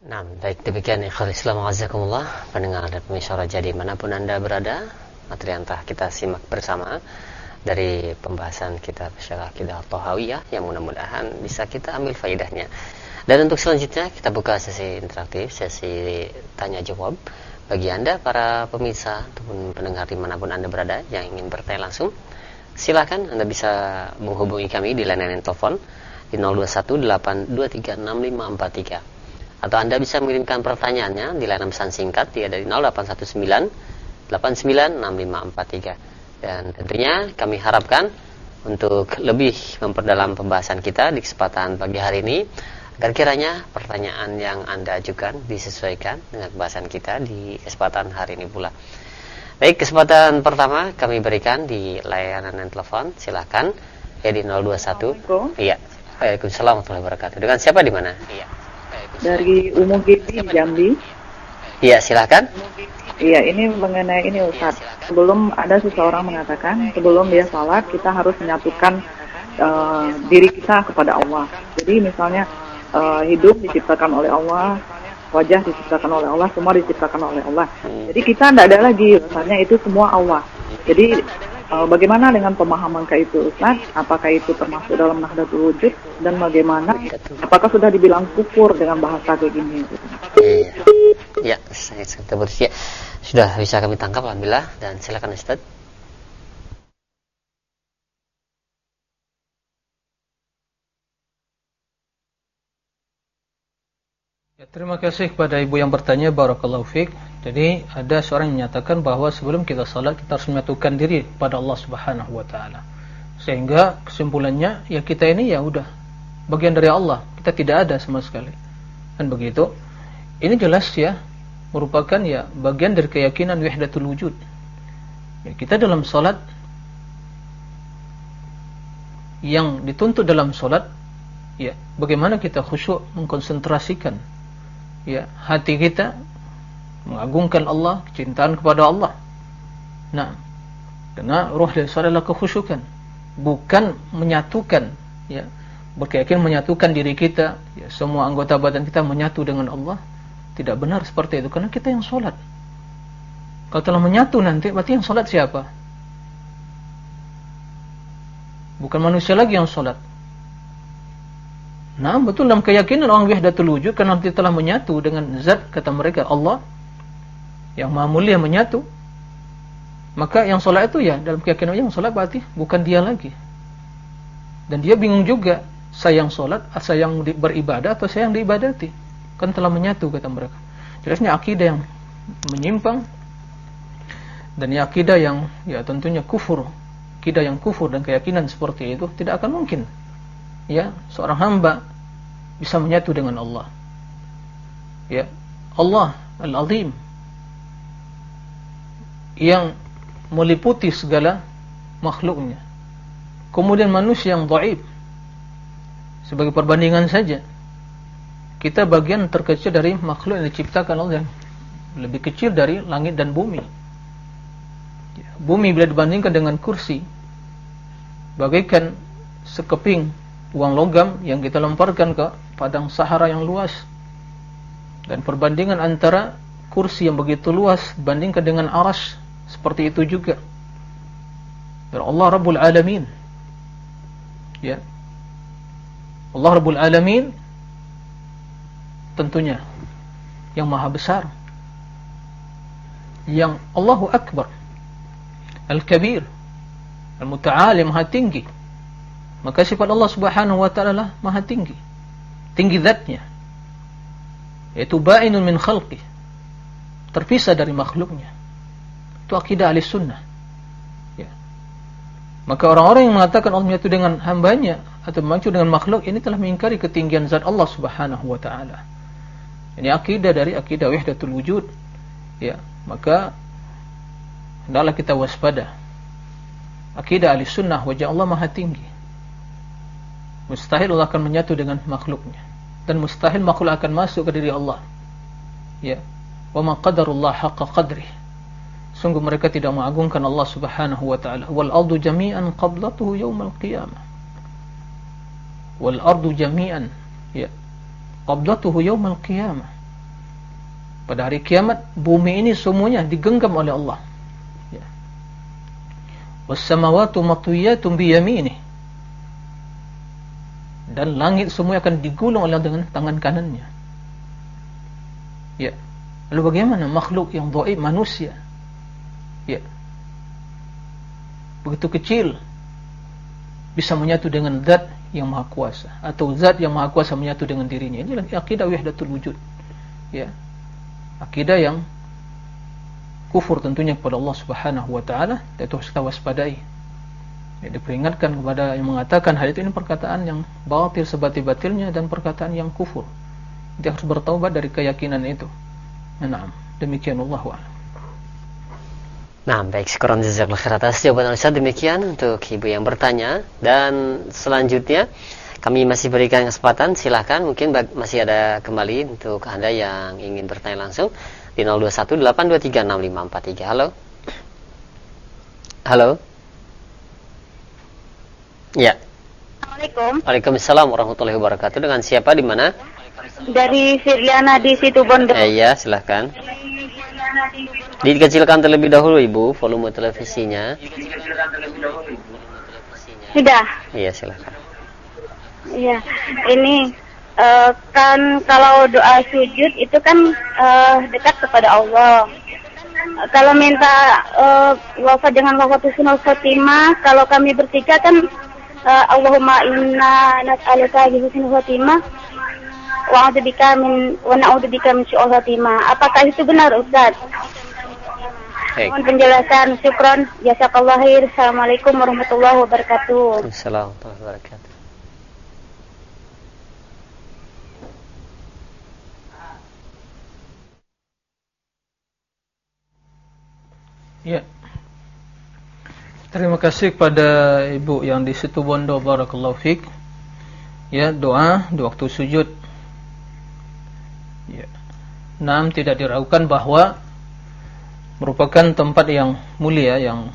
Nah, baik demikian ikhlas Islam azakumullah pendengar dan pemirsa raja mana pun anda berada materi yang telah kita simak bersama dari pembahasan kita Syarah Akidah Tahawiyah yang mudah-mudahan bisa kita ambil faedahnya. Dan untuk selanjutnya kita buka sesi interaktif, sesi tanya jawab bagi anda para pemirsa ataupun pendengar di mana pun anda berada yang ingin bertanya langsung. Silakan anda bisa menghubungi kami di layanan telepon di 0218236543 atau anda bisa mengirimkan pertanyaannya di layanan pesan singkat dia dari 0819 896543 dan tentunya kami harapkan untuk lebih memperdalam pembahasan kita di kesempatan pagi hari ini Agar kiranya pertanyaan yang Anda ajukan disesuaikan dengan bahasan kita di kesempatan hari ini pula. Baik, kesempatan pertama kami berikan di layanan telepon. Silakan ya di 021. Iya. Waalaikumsalam warahmatullahi wabarakatuh. Dengan siapa di mana? Iya. Dari Umum Gibi Jambi. Iya, silakan. Iya, ini mengenai ini Ustaz. Sebelum ada seseorang mengatakan, sebelum dia salat kita harus menyatukan uh, diri kita kepada Allah. Jadi misalnya uh, hidup diciptakan oleh Allah, wajah diciptakan oleh Allah, semua diciptakan oleh Allah. Jadi kita tidak ada lagi, misalnya itu semua Allah. Jadi uh, bagaimana dengan pemahaman Ustaz? Apakah itu termasuk dalam Nahdlatul Wujud dan bagaimana? Apakah sudah dibilang kufur dengan bahasa kayak gini? Iya, ya, saya sudah bisa kami tangkap alhamdulillah dan silakan Ustaz. Terima kasih kepada ibu yang bertanya Barakallahu Fik. Jadi ada seorang yang menyatakan bahawa sebelum kita salat Kita harus menyatukan diri kepada Allah Subhanahu Wa Taala. Sehingga kesimpulannya Ya kita ini ya udah Bagian dari Allah. Kita tidak ada sama sekali. Dan begitu Ini jelas ya Merupakan ya bagian dari keyakinan Wihdatul Wujud. Ya, Kita dalam salat Yang dituntut dalam salat Ya, bagaimana kita khusyuk mengkonsentrasikan ya hati kita mengagungkan Allah, kecintaan kepada Allah. Nah, karena roh dari salat adalah kekhusyukan, bukan menyatukan, ya, berkeyakinan menyatukan diri kita, ya, semua anggota badan kita menyatu dengan Allah. Tidak benar seperti itu, karena kita yang solat. Kalau telah menyatu nanti, berarti yang solat siapa? Bukan manusia lagi yang solat. Nah, betul dalam keyakinan orang wahdatul wujud karena nanti telah menyatu dengan zat kata mereka Allah yang Maha Mulia menyatu. Maka yang solat itu ya dalam keyakinan yang solat berarti bukan dia lagi. Dan dia bingung juga, saya yang solat, saya yang beribadah atau saya yang diibadati. Kan telah menyatu kata mereka. Jelasnya akidah yang menyimpang dan ya akidah yang ya tentunya kufur. Akidah yang kufur dan keyakinan seperti itu tidak akan mungkin ya seorang hamba bisa menyatu dengan Allah. Ya Allah Al-Azim yang meliputi segala makhluknya. Kemudian manusia yang dhaif. Sebagai perbandingan saja kita bagian terkecil dari makhluk yang diciptakan Allah lebih kecil dari langit dan bumi. Ya, bumi bila dibandingkan dengan kursi bagaikan sekeping uang logam yang kita lemparkan ke padang sahara yang luas. Dan perbandingan antara kursi yang begitu luas bandingkan dengan aras seperti itu juga. Dan Allah Rabbul Alamin. Ya. Allah Rabbul Alamin tentunya yang maha besar. Yang Allahu Akbar. Al-Kabir. Al-Muta'ali maha tinggi maka sifat Allah subhanahu wa ta'ala lah maha tinggi. Tinggi zatnya. Yaitu ba'inun min khalqi. Terpisah dari makhluknya. Itu akidah ahli sunnah. Ya. maka orang-orang yang mengatakan Allah menyatu dengan hambanya atau menyatu dengan makhluk ini telah mengingkari ketinggian zat Allah subhanahu wa ta'ala. Ini akidah dari akidah wahdatul wujud. Ya. Maka hendaklah kita waspada. Akidah ahli sunnah wajah Allah maha tinggi mustahil Allah akan menyatu dengan makhluknya. Dan mustahil makhluk akan masuk ke diri Allah. Ya. Wa ma qadarullah haqqa qadrih. Sungguh mereka tidak mengagungkan Allah Subhanahu wa taala. Wal ardu jami'an qablatuhu yaumal qiyamah. Wal ardu jami'an ya qablatuhu yaumal qiyamah. Pada hari kiamat bumi ini semuanya digenggam oleh Allah. Ya. Was samawati matwiyatun bi yaminih dan langit semua akan digulung oleh dengan tangan kanannya. Ya. Lalu bagaimana makhluk yang dhaif manusia? Ya. Begitu kecil bisa menyatu dengan zat yang maha kuasa atau zat yang maha kuasa menyatu dengan dirinya. Inilah akidah wahdatul wujud. Ya. Akidah yang kufur tentunya kepada Allah Subhanahu wa taala harus kita waspadai ya, diperingatkan kepada yang mengatakan hal itu ini perkataan yang batil sebati-batilnya dan perkataan yang kufur dia harus bertaubat dari keyakinan itu nah, demikian Allah Nah, baik, sekurang jazakallah khair atas jawaban Ustaz. Demikian untuk ibu yang bertanya dan selanjutnya kami masih berikan kesempatan silahkan mungkin masih ada kembali untuk Anda yang ingin bertanya langsung di 0218236543. Halo. Halo. Ya. Assalamualaikum. Waalaikumsalam warahmatullahi wabarakatuh. Dengan siapa di mana? Dari Firliana di situ Bondo. Eh, iya, silahkan. Dikecilkan terlebih dahulu Ibu volume televisinya. Sudah. Iya, silahkan. Iya. Ini uh, kan kalau doa sujud itu kan uh, dekat kepada Allah. kalau minta uh, wafat dengan wafat husnul khotimah, kalau kami bertiga kan uh, Allahumma inna nas'aluka bi husnil khatimah wa a'udzubika min wa na'udzubika min su'il khatimah. Apakah itu benar Ustaz? Mohon penjelasan. Syukron. Jazakallahu khair. Assalamualaikum warahmatullahi wabarakatuh. Assalamualaikum warahmatullahi wabarakatuh. Ya. Terima kasih kepada ibu yang di situ Bondo barakallahu fik. Ya, doa di waktu sujud. Ya. Naam tidak diragukan bahawa merupakan tempat yang mulia yang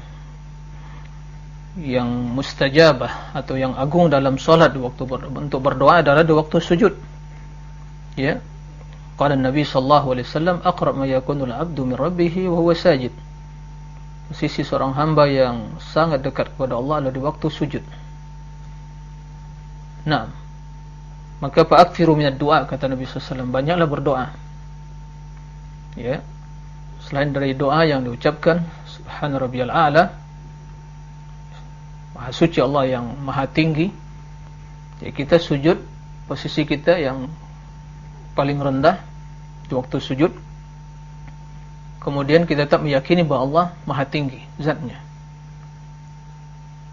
yang mustajabah atau yang agung dalam solat waktu ber, untuk berdoa adalah di waktu sujud. Ya. Qala Nabi sallallahu alaihi wasallam aqrab ma yakunul 'abdu min rabbih wa huwa sajid sisi seorang hamba yang sangat dekat kepada Allah adalah di waktu sujud. Nah, maka fa'akthiru minad doa kata Nabi SAW banyaklah berdoa. Ya, selain dari doa yang diucapkan Subhana Rabbiyal A'la, Maha Suci Allah yang Maha Tinggi. Ya, kita sujud posisi kita yang paling rendah di waktu sujud kemudian kita tetap meyakini bahawa Allah maha tinggi zatnya.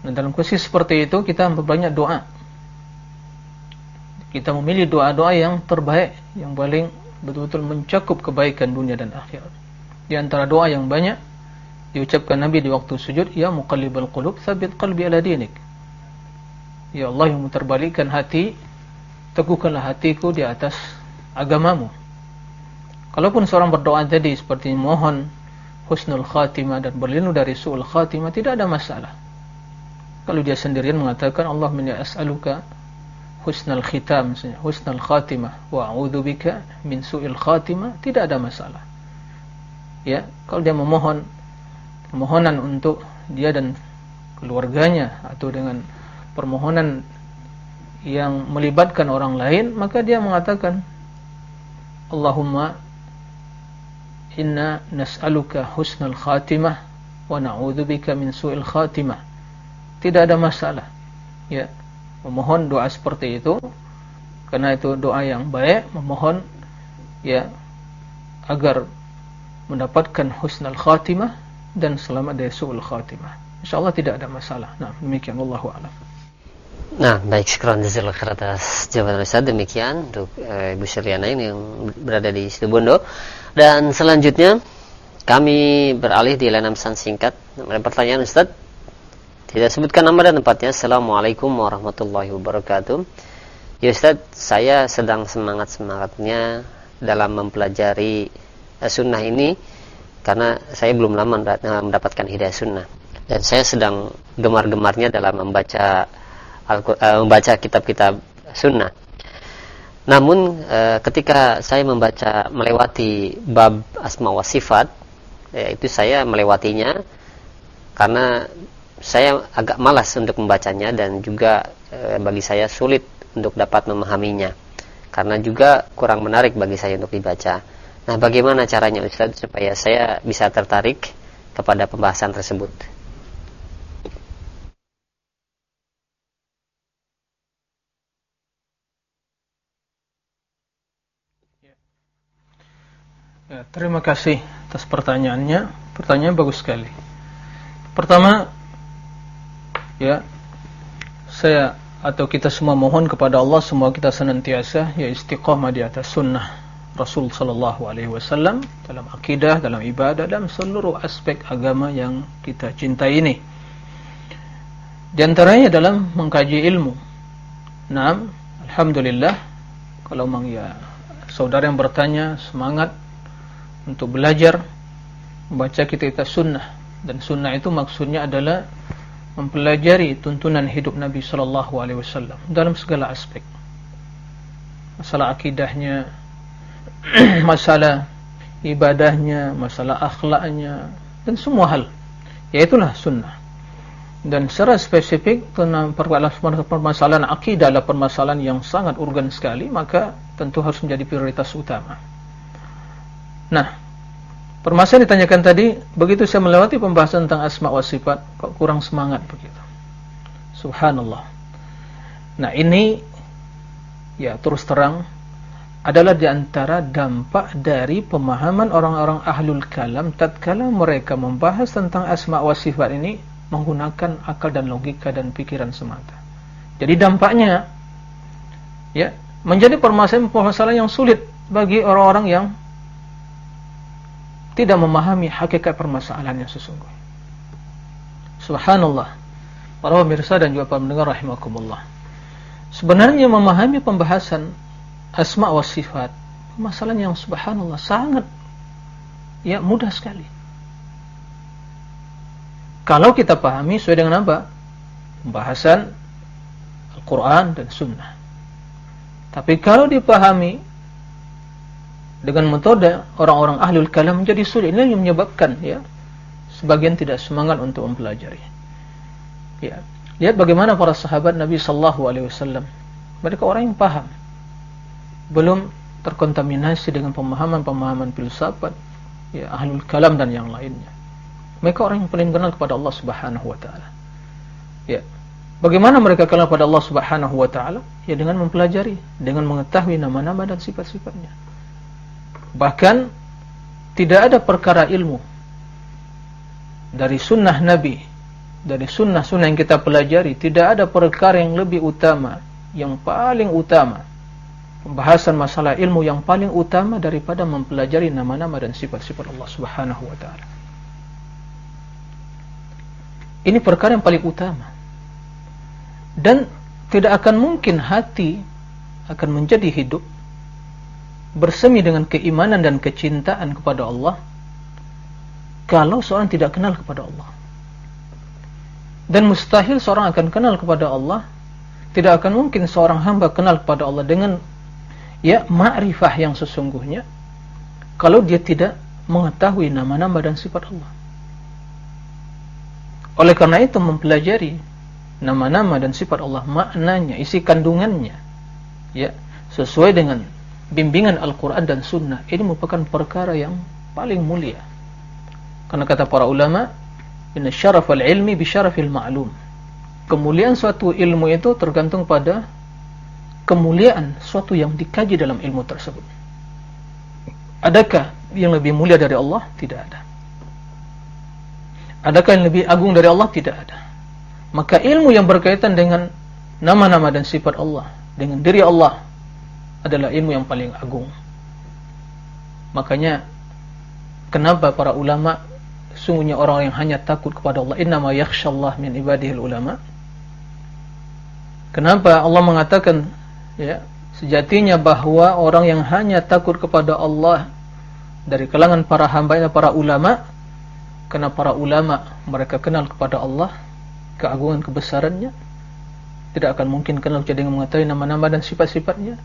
Dan dalam kondisi seperti itu kita memperbanyak doa. Kita memilih doa-doa yang terbaik yang paling betul-betul mencakup kebaikan dunia dan akhirat. Di antara doa yang banyak diucapkan Nabi di waktu sujud ya muqallibal qulub thabit qalbi ala dinik. Ya Allah yang muterbalikkan hati Teguhkanlah hatiku di atas agamamu Kalaupun seorang berdoa tadi seperti mohon husnul khatimah dan berlindung dari su'ul khatimah tidak ada masalah. Kalau dia sendirian mengatakan Allah minni as'aluka husnul khitam husnul khatimah wa a'udzubika min su'il khatimah tidak ada masalah. Ya, kalau dia memohon permohonan untuk dia dan keluarganya atau dengan permohonan yang melibatkan orang lain maka dia mengatakan Allahumma inna nas'aluka husnul khatimah wa na'udzubika min su'il khatimah. Tidak ada masalah. Ya memohon doa seperti itu. Karena itu doa yang baik memohon ya agar mendapatkan husnul khatimah dan selamat dari su'ul khatimah. Insyaallah tidak ada masalah. Nah demikian. Wallahu a'lam Nah, baik sekarang jazakallahu khair atas jawaban Ustaz. Demikian untuk e, Ibu Syariana ini yang berada di Situbondo. Dan selanjutnya kami beralih di layanan pesan singkat. Ada pertanyaan Ustaz? Tidak sebutkan nama dan tempatnya. Assalamualaikum warahmatullahi wabarakatuh. Ya Ustaz, saya sedang semangat-semangatnya dalam mempelajari e, sunnah ini karena saya belum lama mendapatkan hidayah sunnah. Dan saya sedang gemar-gemarnya dalam membaca uh, membaca kitab-kitab sunnah. Namun uh, ketika saya membaca melewati bab asma wa sifat, yaitu saya melewatinya karena saya agak malas untuk membacanya dan juga uh, bagi saya sulit untuk dapat memahaminya. Karena juga kurang menarik bagi saya untuk dibaca. Nah, bagaimana caranya Ustaz supaya saya bisa tertarik kepada pembahasan tersebut? Ya, terima kasih atas pertanyaannya. Pertanyaan bagus sekali. Pertama, ya, saya atau kita semua mohon kepada Allah semua kita senantiasa ya istiqamah di atas sunnah Rasul sallallahu alaihi wasallam dalam akidah, dalam ibadah, dalam seluruh aspek agama yang kita cintai ini. Di antaranya dalam mengkaji ilmu. Naam, alhamdulillah kalau memang ya saudara yang bertanya semangat untuk belajar membaca kitab-kitab sunnah. Dan sunnah itu maksudnya adalah mempelajari tuntunan hidup Nabi sallallahu alaihi wasallam dalam segala aspek. Masalah akidahnya *clears throat* masalah ibadahnya masalah akhlaknya dan semua hal. Yaitulah sunnah. Dan secara spesifik tentang permasalahan akidah adalah permasalahan yang sangat urgen sekali maka tentu harus menjadi prioritas utama Nah, permasalahan ditanyakan tadi, begitu saya melewati pembahasan tentang asma wa sifat, kok kurang semangat begitu. Subhanallah. Nah, ini ya terus terang adalah di antara dampak dari pemahaman orang-orang ahlul kalam tatkala mereka membahas tentang asma wa sifat ini menggunakan akal dan logika dan pikiran semata. Jadi dampaknya ya menjadi permasalahan-permasalahan yang sulit bagi orang-orang yang tidak memahami hakikat permasalahan yang sesungguhnya. Subhanallah. Para pemirsa dan juga para pendengar rahimakumullah. Sebenarnya memahami pembahasan asma wa sifat masalah yang subhanallah sangat ya mudah sekali. Kalau kita pahami sesuai dengan apa? Pembahasan Al-Quran dan Sunnah. Tapi kalau dipahami dengan metode orang-orang ahlul kalam menjadi sulit. Ini yang menyebabkan ya sebagian tidak semangat untuk mempelajari. Ya. Lihat bagaimana para sahabat Nabi sallallahu alaihi wasallam. Mereka orang yang paham. Belum terkontaminasi dengan pemahaman-pemahaman filsafat ya ahlul kalam dan yang lainnya. Mereka orang yang paling kenal kepada Allah Subhanahu wa taala. Ya. Bagaimana mereka kenal kepada Allah Subhanahu wa taala? Ya dengan mempelajari dengan mengetahui nama-nama dan sifat-sifatnya Bahkan tidak ada perkara ilmu dari sunnah Nabi, dari sunnah-sunnah yang kita pelajari, tidak ada perkara yang lebih utama, yang paling utama, pembahasan masalah ilmu yang paling utama daripada mempelajari nama-nama dan sifat-sifat Allah Subhanahu Wa Taala. Ini perkara yang paling utama. Dan tidak akan mungkin hati akan menjadi hidup bersemi dengan keimanan dan kecintaan kepada Allah kalau seorang tidak kenal kepada Allah. Dan mustahil seorang akan kenal kepada Allah. Tidak akan mungkin seorang hamba kenal kepada Allah dengan ya ma'rifah yang sesungguhnya kalau dia tidak mengetahui nama-nama dan sifat Allah. Oleh karena itu mempelajari nama-nama dan sifat Allah maknanya isi kandungannya ya sesuai dengan bimbingan Al-Quran dan Sunnah ini merupakan perkara yang paling mulia karena kata para ulama Inna syarafal ilmi bi syarafil ma'lum. Kemuliaan suatu ilmu itu tergantung pada kemuliaan suatu yang dikaji dalam ilmu tersebut. Adakah yang lebih mulia dari Allah? Tidak ada. Adakah yang lebih agung dari Allah? Tidak ada. Maka ilmu yang berkaitan dengan nama-nama dan sifat Allah, dengan diri Allah adalah ilmu yang paling agung. Makanya kenapa para ulama sungguhnya orang yang hanya takut kepada Allah innama yakhshallah min ibadihil ulama kenapa Allah mengatakan ya sejatinya bahwa orang yang hanya takut kepada Allah dari kalangan para hamba dan para ulama karena para ulama mereka kenal kepada Allah keagungan kebesarannya tidak akan mungkin kenal jadi mengetahui nama-nama dan sifat-sifatnya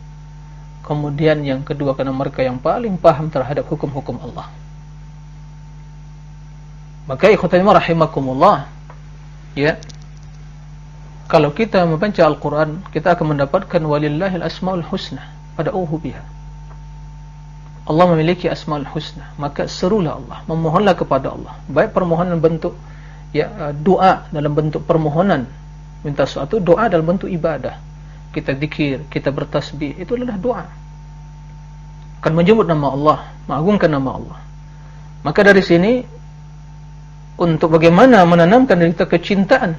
kemudian yang kedua karena mereka yang paling paham terhadap hukum-hukum Allah Maka ikhwatan rahimakumullah ya. Kalau kita membaca Al-Qur'an, kita akan mendapatkan walillahil asmaul husna pada biha. Allah memiliki asmaul husna, maka serulah Allah, memohonlah kepada Allah. Baik permohonan bentuk ya doa dalam bentuk permohonan minta sesuatu, doa dalam bentuk ibadah. Kita zikir, kita bertasbih, itu adalah doa. Akan menyebut nama Allah, mengagungkan nama Allah. Maka dari sini untuk bagaimana menanamkan kita kecintaan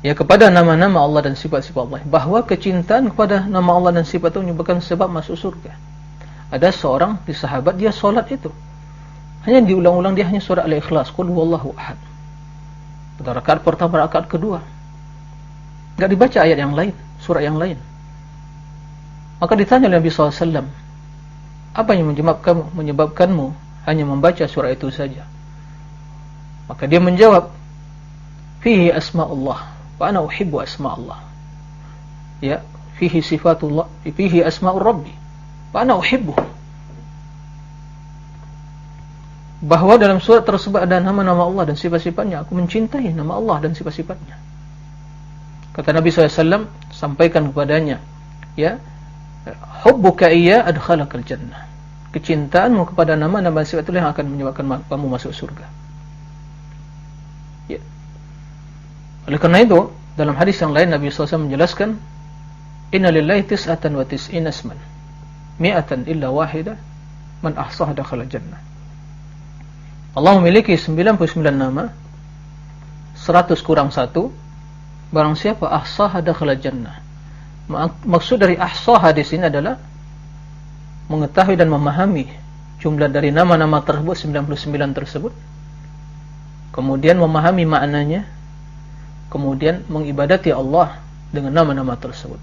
ya kepada nama-nama Allah dan sifat-sifat Allah. Bahawa kecintaan kepada nama Allah dan sifat itu menyebabkan sebab masuk surga. Ada seorang di sahabat dia solat itu. Hanya diulang-ulang dia hanya surah al-ikhlas. Qul huwallahu ahad. Pada rakaat pertama rakaat kedua enggak dibaca ayat yang lain surah yang lain. Maka ditanya oleh Nabi SAW apa yang menyebabkanmu menyebabkanmu hanya membaca surah itu saja? Maka dia menjawab Fihi asma'ullah Wa ana uhibbu asma'ullah. Ya Fihi sifatullah Fihi asma'ur rabbi Wa ana uhibbu. Bahawa dalam surat tersebut ada nama-nama Allah dan sifat-sifatnya. Aku mencintai nama Allah dan sifat-sifatnya Kata Nabi SAW Sampaikan kepadanya Ya Hubbuka iya adkhalakal jannah. Kecintaanmu kepada nama-nama sifat itu yang akan menyebabkan kamu masuk surga. Oleh kerana itu, dalam hadis yang lain Nabi SAW menjelaskan, Inna lillahi tis'atan wa tis'in asman, mi'atan illa wahida, man ahsah dakhala jannah. Allah memiliki 99 nama, 100 kurang 1, barang siapa ahsah dakhala jannah. Maksud dari ahsah di sini adalah mengetahui dan memahami jumlah dari nama-nama tersebut 99 tersebut. Kemudian memahami maknanya kemudian mengibadati Allah dengan nama-nama tersebut.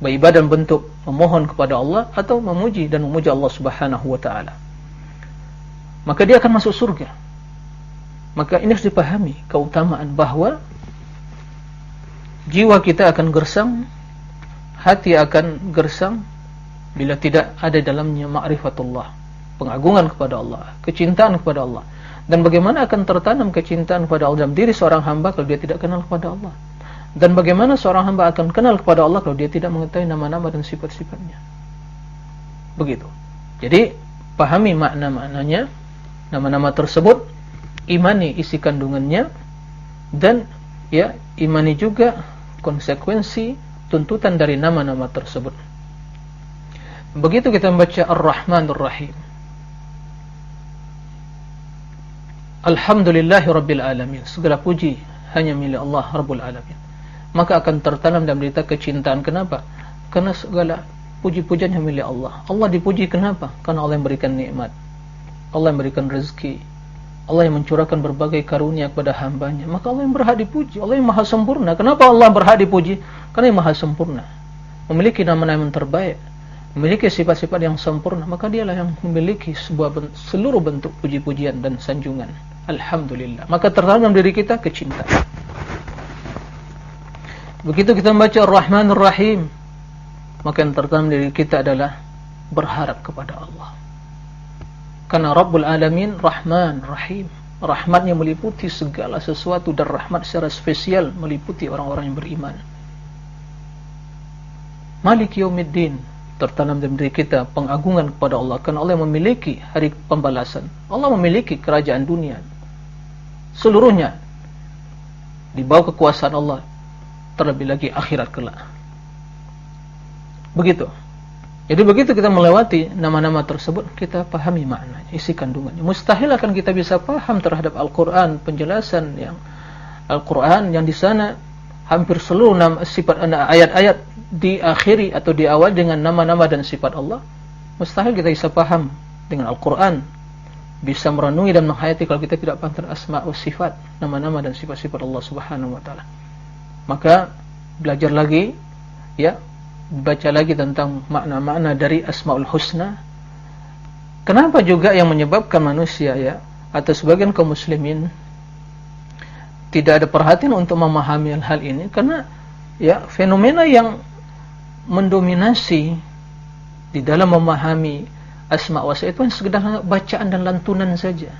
Beribadah bentuk memohon kepada Allah atau memuji dan memuji Allah Subhanahu wa taala. Maka dia akan masuk surga. Maka ini harus dipahami keutamaan bahawa jiwa kita akan gersang, hati akan gersang bila tidak ada dalamnya ma'rifatullah, pengagungan kepada Allah, kecintaan kepada Allah. Dan bagaimana akan tertanam kecintaan kepada Allah dalam diri seorang hamba kalau dia tidak kenal kepada Allah. Dan bagaimana seorang hamba akan kenal kepada Allah kalau dia tidak mengetahui nama-nama dan sifat-sifatnya. Begitu. Jadi, pahami makna-maknanya, nama-nama tersebut, imani isi kandungannya, dan ya imani juga konsekuensi tuntutan dari nama-nama tersebut. Begitu kita membaca Ar-Rahman Ar-Rahim. Alhamdulillahi Rabbil Alamin Segala puji hanya milik Allah Rabbul Alamin Maka akan tertanam dalam diri kecintaan Kenapa? Karena segala puji-pujian hanya milik Allah Allah dipuji kenapa? Karena Allah yang berikan nikmat Allah yang berikan rezeki Allah yang mencurahkan berbagai karunia kepada hambanya. Maka Allah yang berhak dipuji. Allah yang maha sempurna. Kenapa Allah berhak dipuji? Karena yang maha sempurna. Memiliki nama-nama yang terbaik. Memiliki sifat-sifat yang sempurna. Maka dialah yang memiliki sebuah bentuk, seluruh bentuk puji-pujian dan sanjungan. Alhamdulillah. Maka tertanam diri kita kecintaan. Begitu kita membaca Ar-Rahman Ar-Rahim maka yang tertanam diri kita adalah berharap kepada Allah karena Rabbul Alamin Rahman Rahim. Rahmatnya meliputi segala sesuatu dan rahmat secara spesial meliputi orang-orang yang beriman. Malik Yawmiddin tertanam dalam diri kita pengagungan kepada Allah karena Allah memiliki hari pembalasan. Allah memiliki kerajaan dunia. Seluruhnya di bawah kekuasaan Allah terlebih lagi akhirat kelak. Begitu jadi begitu kita melewati nama-nama tersebut, kita pahami maknanya, isi kandungannya. Mustahil akan kita bisa paham terhadap Al-Quran, penjelasan yang Al-Quran yang di sana hampir seluruh nama, sifat ayat-ayat diakhiri atau diawal dengan nama-nama dan sifat Allah. Mustahil kita bisa paham dengan Al-Quran, bisa merenungi dan menghayati kalau kita tidak paham tentang asma' wa sifat, nama-nama dan sifat-sifat Allah Subhanahu Wa Taala. Maka belajar lagi, ya baca lagi tentang makna-makna dari Asmaul Husna. Kenapa juga yang menyebabkan manusia ya atau sebagian kaum muslimin tidak ada perhatian untuk memahami hal ini karena ya fenomena yang mendominasi di dalam memahami asma wa sifat itu sekedar bacaan dan lantunan saja.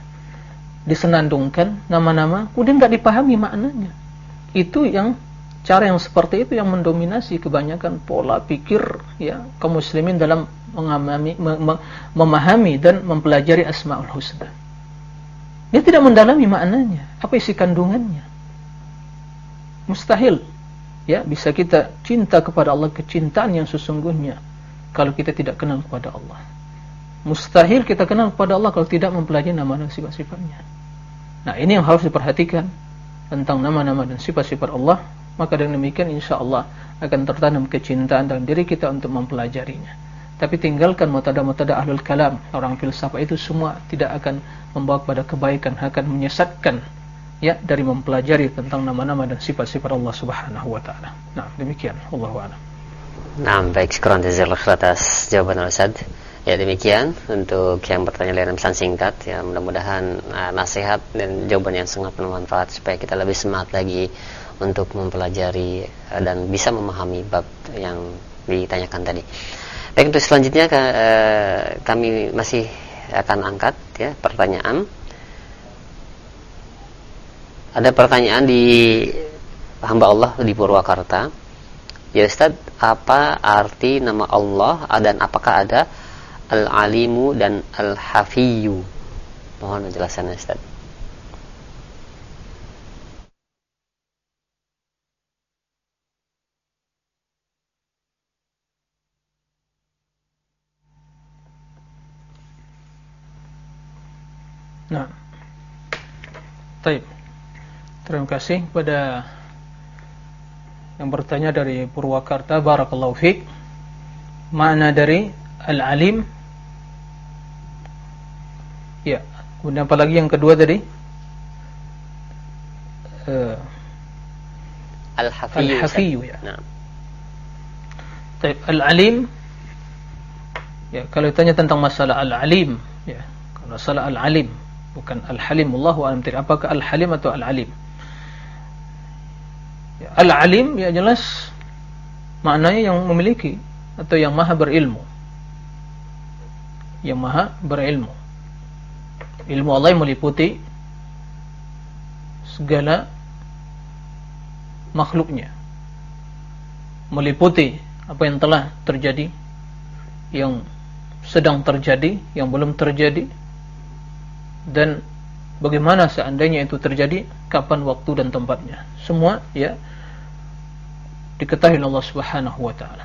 Disenandungkan nama-nama kemudian enggak dipahami maknanya. Itu yang cara yang seperti itu yang mendominasi kebanyakan pola pikir ya kaum muslimin dalam mengamami, mem memahami dan mempelajari asmaul husna. Dia tidak mendalami maknanya, apa isi kandungannya. Mustahil ya bisa kita cinta kepada Allah kecintaan yang sesungguhnya kalau kita tidak kenal kepada Allah. Mustahil kita kenal kepada Allah kalau tidak mempelajari nama-nama sifat-sifatnya. Nah, ini yang harus diperhatikan tentang nama-nama dan sifat-sifat Allah maka dengan demikian insya Allah akan tertanam kecintaan dalam diri kita untuk mempelajarinya. Tapi tinggalkan mutada-mutada ahlul kalam, orang filsafat itu semua tidak akan membawa kepada kebaikan, akan menyesatkan ya dari mempelajari tentang nama-nama dan sifat-sifat Allah Subhanahu wa taala. Nah, demikian Allahu a'lam. Nah, baik sekurang jazakallahu atas jawaban Ustaz. Ya demikian untuk yang bertanya dalam pesan singkat ya mudah-mudahan uh, nasihat dan jawaban yang sangat bermanfaat supaya kita lebih semangat lagi untuk mempelajari uh, dan bisa memahami bab yang ditanyakan tadi. Baik untuk selanjutnya uh, kami masih akan angkat ya pertanyaan. Ada pertanyaan di hamba Allah di Purwakarta. Ya Ustaz, apa arti nama Allah dan apakah ada Al-Alimu dan Al-Hafiyyu? Mohon penjelasannya Ustaz. Nah. Baik. Terima kasih kepada yang bertanya dari Purwakarta barakallahu fiik. Makna dari al-alim Ya, kemudian apa lagi yang kedua tadi? Uh, Al-Hafiyyu. Al-Hafiyyu ya. Nah. Al-Alim Ya, kalau ditanya tentang masalah Al-Alim ya, kalau masalah Al-Alim bukan al-halim Allahu a'lam tidak. Apakah al-halim atau al-alim? Ya, al-alim ya jelas maknanya yang memiliki atau yang maha berilmu. Yang maha berilmu. Ilmu Allah meliputi segala makhluknya. Meliputi apa yang telah terjadi yang sedang terjadi yang belum terjadi dan bagaimana seandainya itu terjadi kapan waktu dan tempatnya. Semua ya diketahui Allah Subhanahu wa taala.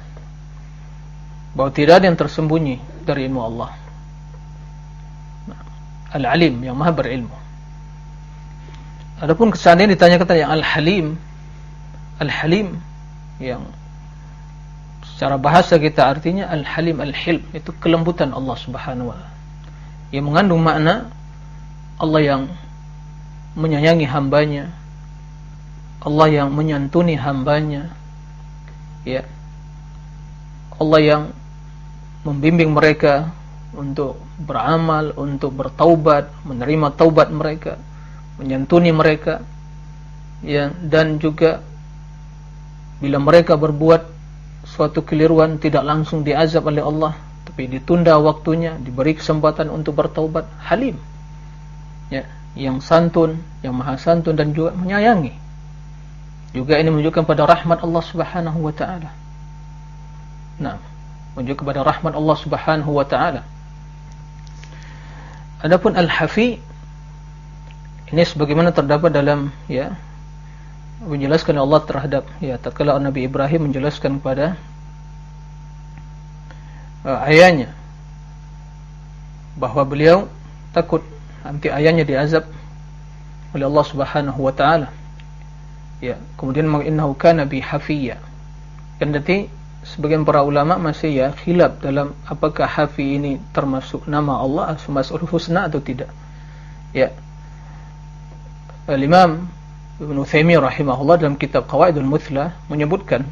Bahwa tidak ada yang tersembunyi dari ilmu Allah. Al-alim yang maha berilmu. Adapun kesannya ditanyakan yang al-halim. Al-halim yang secara bahasa kita artinya al-halim al-hilm. Itu kelembutan Allah Subhanahu wa taala. Yang mengandung makna Allah yang menyayangi hambanya. Allah yang menyantuni hambanya. Ya. Allah yang membimbing mereka untuk beramal, untuk bertaubat, menerima taubat mereka, menyantuni mereka. Ya dan juga bila mereka berbuat suatu keliruan tidak langsung diazab oleh Allah tapi ditunda waktunya diberi kesempatan untuk bertaubat halim ya yang santun yang maha santun dan juga menyayangi. Juga ini menunjukkan pada rahmat Allah Subhanahu wa taala. Nah menunjukkan kepada rahmat Allah Subhanahu wa taala. Adapun al-hafi ini sebagaimana terdapat dalam ya menjelaskan Allah terhadap ya tatkala Nabi Ibrahim menjelaskan kepada uh, ayahnya bahawa beliau takut nanti ayahnya diazab oleh Allah Subhanahu wa taala. Ya kemudian innahu kana bi hafiya. Kan nanti sebagian para ulama masih ya khilaf dalam apakah hafi ini termasuk nama Allah Asmaul Husna atau tidak. Ya. Al-Imam Ibn Uthaymi rahimahullah dalam kitab Qawaidul Muthla menyebutkan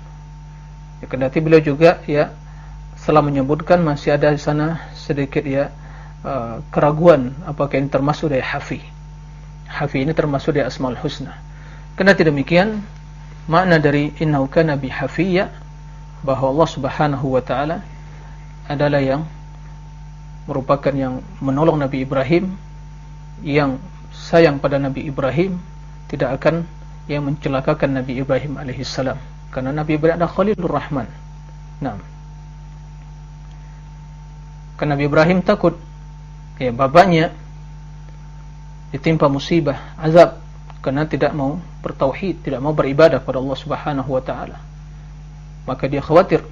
ya, kendati beliau juga ya setelah menyebutkan masih ada di sana sedikit ya uh, keraguan apakah ini termasuk dari hafi hafi ini termasuk dari asmaul husna kendati demikian makna dari innahu kana bi hafiyya bahwa Allah Subhanahu wa taala adalah yang merupakan yang menolong Nabi Ibrahim yang sayang pada Nabi Ibrahim tidak akan yang mencelakakan Nabi Ibrahim alaihissalam karena Nabi Ibrahim adalah Khalilur Rahman. Naam. Karena Nabi Ibrahim takut ya bapaknya ditimpa musibah, azab karena tidak mau bertauhid, tidak mau beribadah kepada Allah Subhanahu wa taala. Maka dia khawatir.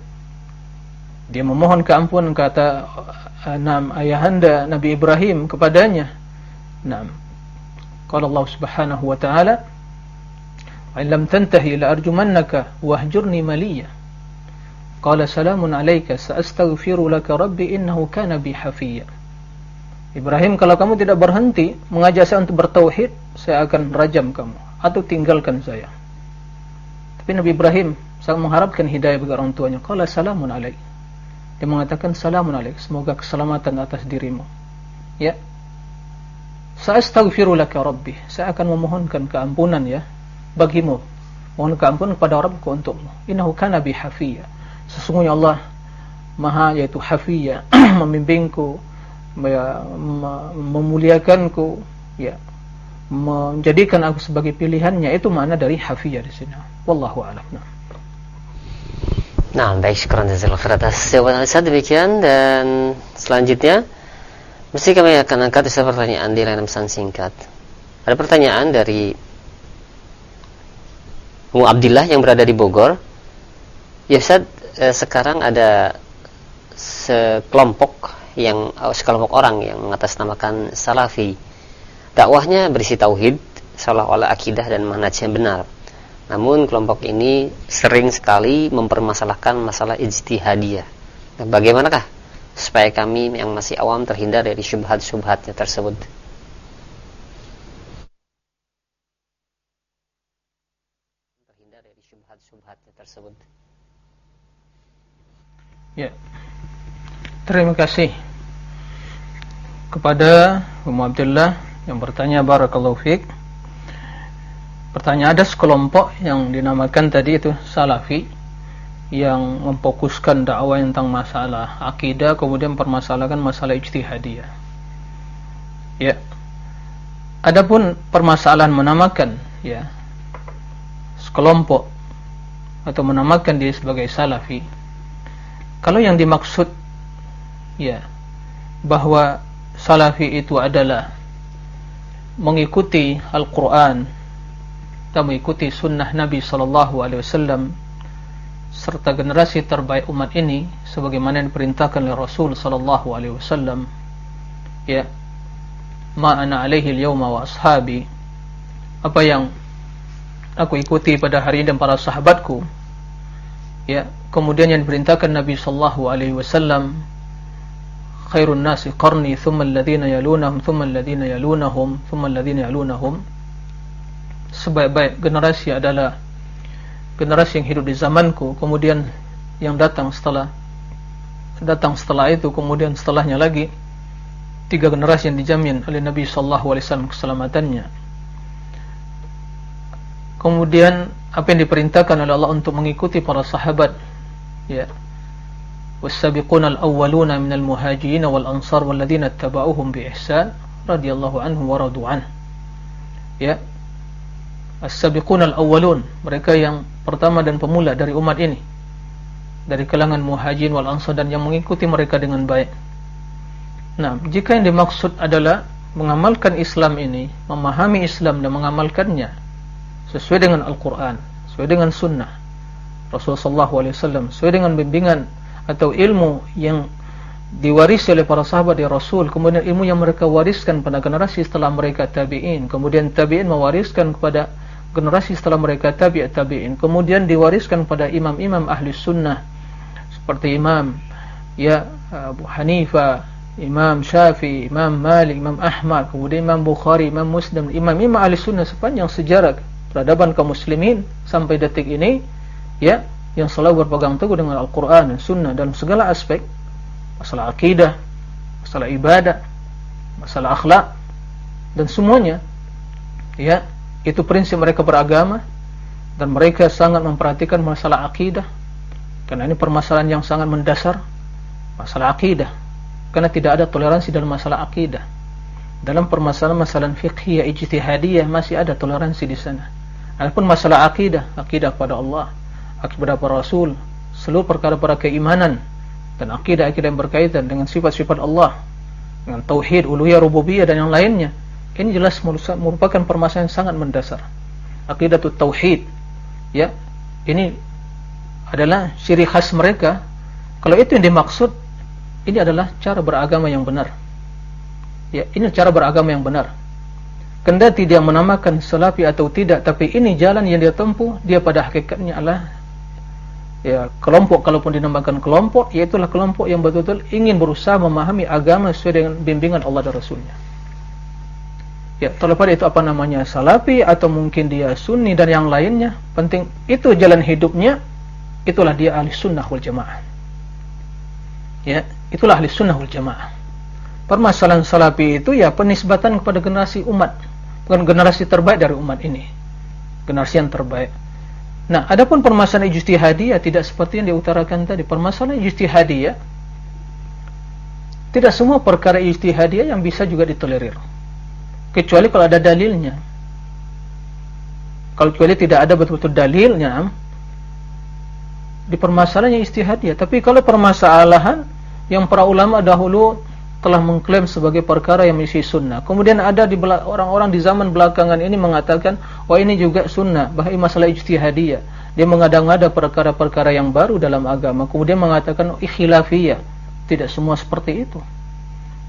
Dia memohon keampunan kata eh, enam ayahanda Nabi Ibrahim kepadanya. Naam. Qala Allah Subhanahu wa taala, "In lam tantahi la arjumannaka wahjurni maliya." Qala salamun alayka sa'astaghfiru laka rabbi innahu kana bi hafiyya. Ibrahim kalau kamu tidak berhenti mengajak saya untuk bertauhid saya akan rajam kamu atau tinggalkan saya tapi Nabi Ibrahim sangat mengharapkan hidayah bagi orang tuanya qala salamun alaik dia mengatakan salamun alaik semoga keselamatan atas dirimu ya Sa'astaghfiru laka rabbi. Saya akan memohonkan keampunan ya bagimu. Mohon keampunan kepada Rabbku untukmu. Innahu kana bi hafiyya. Sesungguhnya Allah Maha yaitu hafiyya, *clears throat* membimbingku, memuliakanku, ya. Menjadikan aku sebagai pilihannya itu makna dari hafiyya di sini. Wallahu a'lam. Nah. Baik sekarang jazakallahu khair atas jawaban Ustaz demikian dan selanjutnya Mesti kami akan angkat satu pertanyaan di layanan pesan singkat. Ada pertanyaan dari Mu Abdillah yang berada di Bogor. Ya Ustaz, eh, sekarang ada sekelompok yang oh, sekelompok orang yang mengatasnamakan salafi. Dakwahnya berisi tauhid, seolah-olah akidah dan manhaj yang benar. Namun kelompok ini sering sekali mempermasalahkan masalah ijtihadiyah. Nah, bagaimanakah supaya kami yang masih awam terhindar dari syubhat-syubhatnya tersebut. Terhindar dari syubhat-syubhatnya tersebut. Ya. Terima kasih kepada Ummu Abdullah yang bertanya barakallahu fiik. Pertanyaan ada sekelompok yang dinamakan tadi itu salafi yang memfokuskan dakwah tentang masalah akidah kemudian permasalahkan masalah ijtihadiyah. Ya. Adapun permasalahan menamakan ya sekelompok atau menamakan dia sebagai salafi. Kalau yang dimaksud ya. Bahwa salafi itu adalah mengikuti Al-Qur'an dan mengikuti sunnah Nabi sallallahu alaihi wasallam serta generasi terbaik umat ini sebagaimana yang diperintahkan oleh Rasul sallallahu alaihi wasallam. Ya. Ma ana alaihi al-yawma wa ashabi. Apa yang aku ikuti pada hari ini dan para sahabatku. Ya. Kemudian yang diperintahkan Nabi sallallahu alaihi wasallam khairun nasi qarni thumma alladhina yalunahum thumma alladhina yalunahum thumma alladhina yalunahum. Sebaik-baik generasi adalah generasi yang hidup di zamanku kemudian yang datang setelah datang setelah itu kemudian setelahnya lagi tiga generasi yang dijamin oleh Nabi sallallahu alaihi wasallam keselamatannya. Kemudian apa yang diperintahkan oleh Allah untuk mengikuti para sahabat ya والسابقون الأولون من المهاجرين والأنصار والذين اتبعوهم بإحسان رضي الله عنهم ورضوا عنه ya السابقون الأولون mereka yang pertama dan pemula dari umat ini dari kalangan muhajirin wal ansar dan yang mengikuti mereka dengan baik nah jika yang dimaksud adalah mengamalkan Islam ini memahami Islam dan mengamalkannya sesuai dengan Al-Quran sesuai dengan sunnah Rasulullah SAW sesuai dengan bimbingan atau ilmu yang diwarisi oleh para sahabat di Rasul kemudian ilmu yang mereka wariskan pada generasi setelah mereka tabi'in kemudian tabi'in mewariskan kepada generasi setelah mereka tabi'at tabi'in kemudian diwariskan pada imam-imam ahli sunnah seperti imam ya Abu Hanifah Imam Syafi'i, Imam Malik, Imam Ahmad, kemudian Imam Bukhari, Imam Muslim, imam-imam ahli sunnah sepanjang sejarah peradaban kaum muslimin sampai detik ini ya yang selalu berpegang teguh dengan Al-Quran dan Sunnah dalam segala aspek. Masalah akidah, masalah ibadah, masalah akhlak dan semuanya. Ya itu prinsip mereka beragama. Dan mereka sangat memperhatikan masalah akidah. Karena ini permasalahan yang sangat mendasar masalah akidah. Karena tidak ada toleransi dalam masalah akidah. Dalam permasalahan-masalah fiqhiyah ijtihadiyah masih ada toleransi di sana. Adapun masalah akidah akidah kepada Allah kepada para rasul seluruh perkara-perkara keimanan dan akidah-akidah yang berkaitan dengan sifat-sifat Allah dengan tauhid, uluhiyah, rububiyah dan yang lainnya ini jelas merupakan permasalahan sangat mendasar. Akidah tauhid ya ini adalah ciri khas mereka. Kalau itu yang dimaksud ini adalah cara beragama yang benar. Ya ini cara beragama yang benar. Kendati dia menamakan salafi atau tidak tapi ini jalan yang dia tempuh dia pada hakikatnya adalah ya kelompok kalaupun dinamakan kelompok iaitulah kelompok yang betul-betul ingin berusaha memahami agama sesuai dengan bimbingan Allah dan Rasulnya. Ya terlepas itu apa namanya salafi atau mungkin dia sunni dan yang lainnya penting itu jalan hidupnya itulah dia ahli sunnah wal jamaah. Ya itulah ahli sunnah wal jamaah. Permasalahan salafi itu ya penisbatan kepada generasi umat. Bukan generasi terbaik dari umat ini. Generasi yang terbaik Nah, adapun permasalahan ijtihadiyah tidak seperti yang diutarakan tadi. Permasalahan ijtihadiyah tidak semua perkara ijtihadiyah yang bisa juga ditolerir. Kecuali kalau ada dalilnya. Kalau kecuali tidak ada betul-betul dalilnya di permasalahan ijtihadiyah. Tapi kalau permasalahan yang para ulama dahulu telah mengklaim sebagai perkara yang misi sunnah. Kemudian ada di orang-orang di zaman belakangan ini mengatakan, wah ini juga sunnah, bahaya masalah ijtihadiyah. Dia mengada-ngada perkara-perkara yang baru dalam agama. Kemudian mengatakan, oh, ikhilafiyah. Tidak semua seperti itu.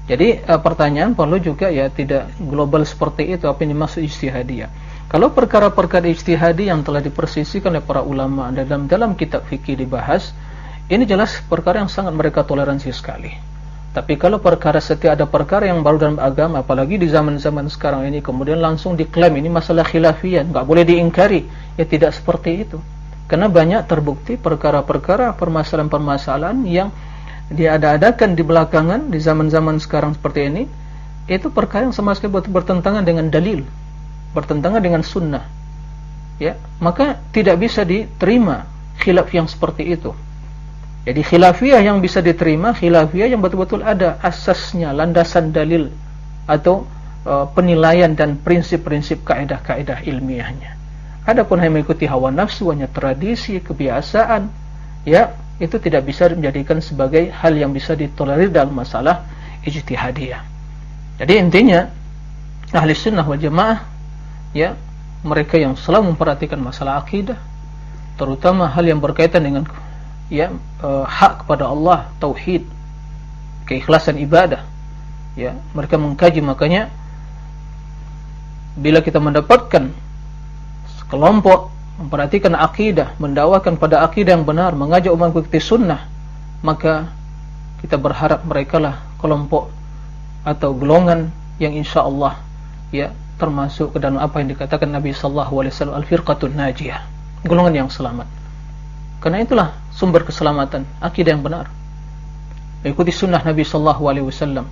Jadi uh, pertanyaan perlu juga ya tidak global seperti itu apa yang dimaksud ijtihadiyah. Kalau perkara-perkara ijtihadi yang telah dipersisikan oleh para ulama dalam dalam kitab fikih dibahas, ini jelas perkara yang sangat mereka toleransi sekali. Tapi kalau perkara setiap ada perkara yang baru dalam agama, apalagi di zaman-zaman sekarang ini, kemudian langsung diklaim ini masalah khilafiyah, enggak boleh diingkari, ya tidak seperti itu. Karena banyak terbukti perkara-perkara permasalahan-permasalahan yang diada-adakan di belakangan di zaman-zaman sekarang seperti ini, itu perkara yang sama sekali bertentangan dengan dalil, bertentangan dengan sunnah. Ya, maka tidak bisa diterima khilaf yang seperti itu. Jadi khilafiyah yang bisa diterima khilafiyah yang betul-betul ada asasnya, landasan dalil atau uh, penilaian dan prinsip-prinsip kaidah-kaidah ilmiahnya. Adapun hanya mengikuti hawa nafsu, hanya tradisi, kebiasaan, ya itu tidak bisa menjadikan sebagai hal yang bisa ditolerir dalam masalah ijtihadiyah. Jadi intinya ahli sunnah wal jamaah ya mereka yang selalu memperhatikan masalah akidah terutama hal yang berkaitan dengan ya uh, hak kepada Allah tauhid keikhlasan ibadah ya. Mereka mengkaji makanya bila kita mendapatkan kelompok memperhatikan akidah mendakwakan pada akidah yang benar mengajak umat mengikuti sunnah maka kita berharap mereka lah kelompok atau golongan yang insya Allah ya termasuk ke dalam apa yang dikatakan Nabi sallallahu alaihi wasallam al-firqatun najiyah golongan yang selamat. Karena itulah sumber keselamatan akidah yang benar. Mengikuti sunnah Nabi sallallahu alaihi wasallam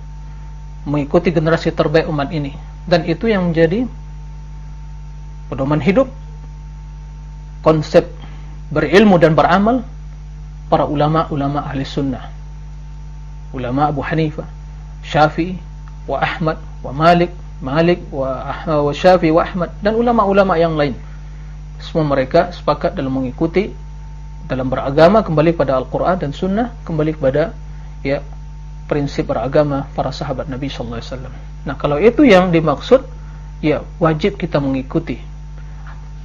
mengikuti generasi terbaik umat ini. Dan itu yang menjadi pedoman hidup konsep berilmu dan beramal para ulama-ulama ahli sunnah. Ulama Abu Hanifah Syafi'i wa Ahmad wa Malik Malik wa, wa Syafi'i wa Ahmad dan ulama-ulama yang lain. Semua mereka sepakat dalam mengikuti dalam beragama kembali pada Al-Quran dan Sunnah kembali kepada ya prinsip beragama para sahabat Nabi Sallallahu Alaihi Wasallam. Nah kalau itu yang dimaksud ya wajib kita mengikuti.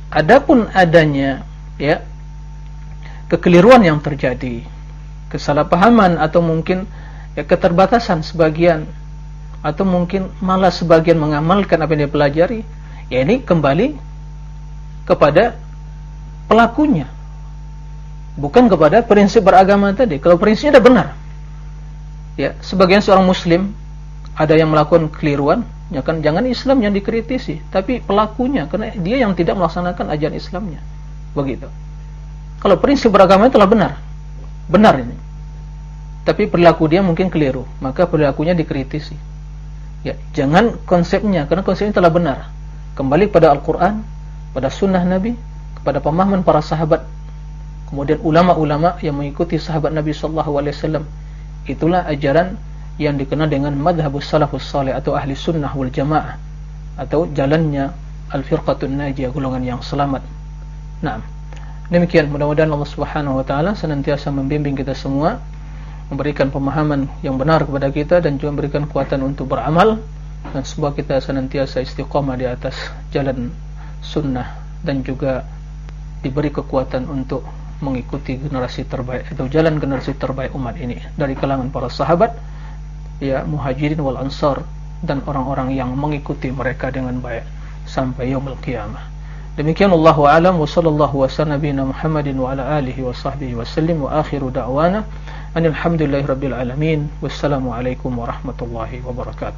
Adapun adanya ya kekeliruan yang terjadi, kesalahpahaman atau mungkin ya keterbatasan sebagian atau mungkin malah sebagian mengamalkan apa yang dia pelajari, ya ini kembali kepada pelakunya, bukan kepada prinsip beragama tadi. Kalau prinsipnya sudah benar, ya sebagian seorang Muslim ada yang melakukan keliruan, ya kan jangan Islam yang dikritisi, tapi pelakunya, karena dia yang tidak melaksanakan ajaran Islamnya, begitu. Kalau prinsip beragama itu telah benar, benar ini, tapi perilaku dia mungkin keliru, maka perilakunya dikritisi. Ya, jangan konsepnya, karena konsepnya telah benar. Kembali pada Al-Quran, pada Sunnah Nabi, kepada pemahaman para sahabat, kemudian ulama-ulama yang mengikuti sahabat Nabi Sallallahu Alaihi Wasallam, itulah ajaran yang dikenal dengan madhabus salafus salih atau ahli sunnah wal jamaah atau jalannya al-firqatun najiyah golongan yang selamat. Nah, demikian mudah-mudahan Allah Subhanahu wa taala senantiasa membimbing kita semua memberikan pemahaman yang benar kepada kita dan juga memberikan kekuatan untuk beramal dan semoga kita senantiasa istiqamah di atas jalan sunnah dan juga diberi kekuatan untuk mengikuti generasi terbaik atau jalan generasi terbaik umat ini. Dari kalangan para sahabat ya muhajirin wal ansar dan orang-orang yang mengikuti mereka dengan baik sampai yaumul qiyamah. Demikian Allahu a'lam wa sallallahu wa sallam Muhammadin wa ala alihi wa sahbihi wa sallim wa akhiru da'wana alhamdulillahi rabbil alamin. Wassalamu alaikum warahmatullahi wabarakatuh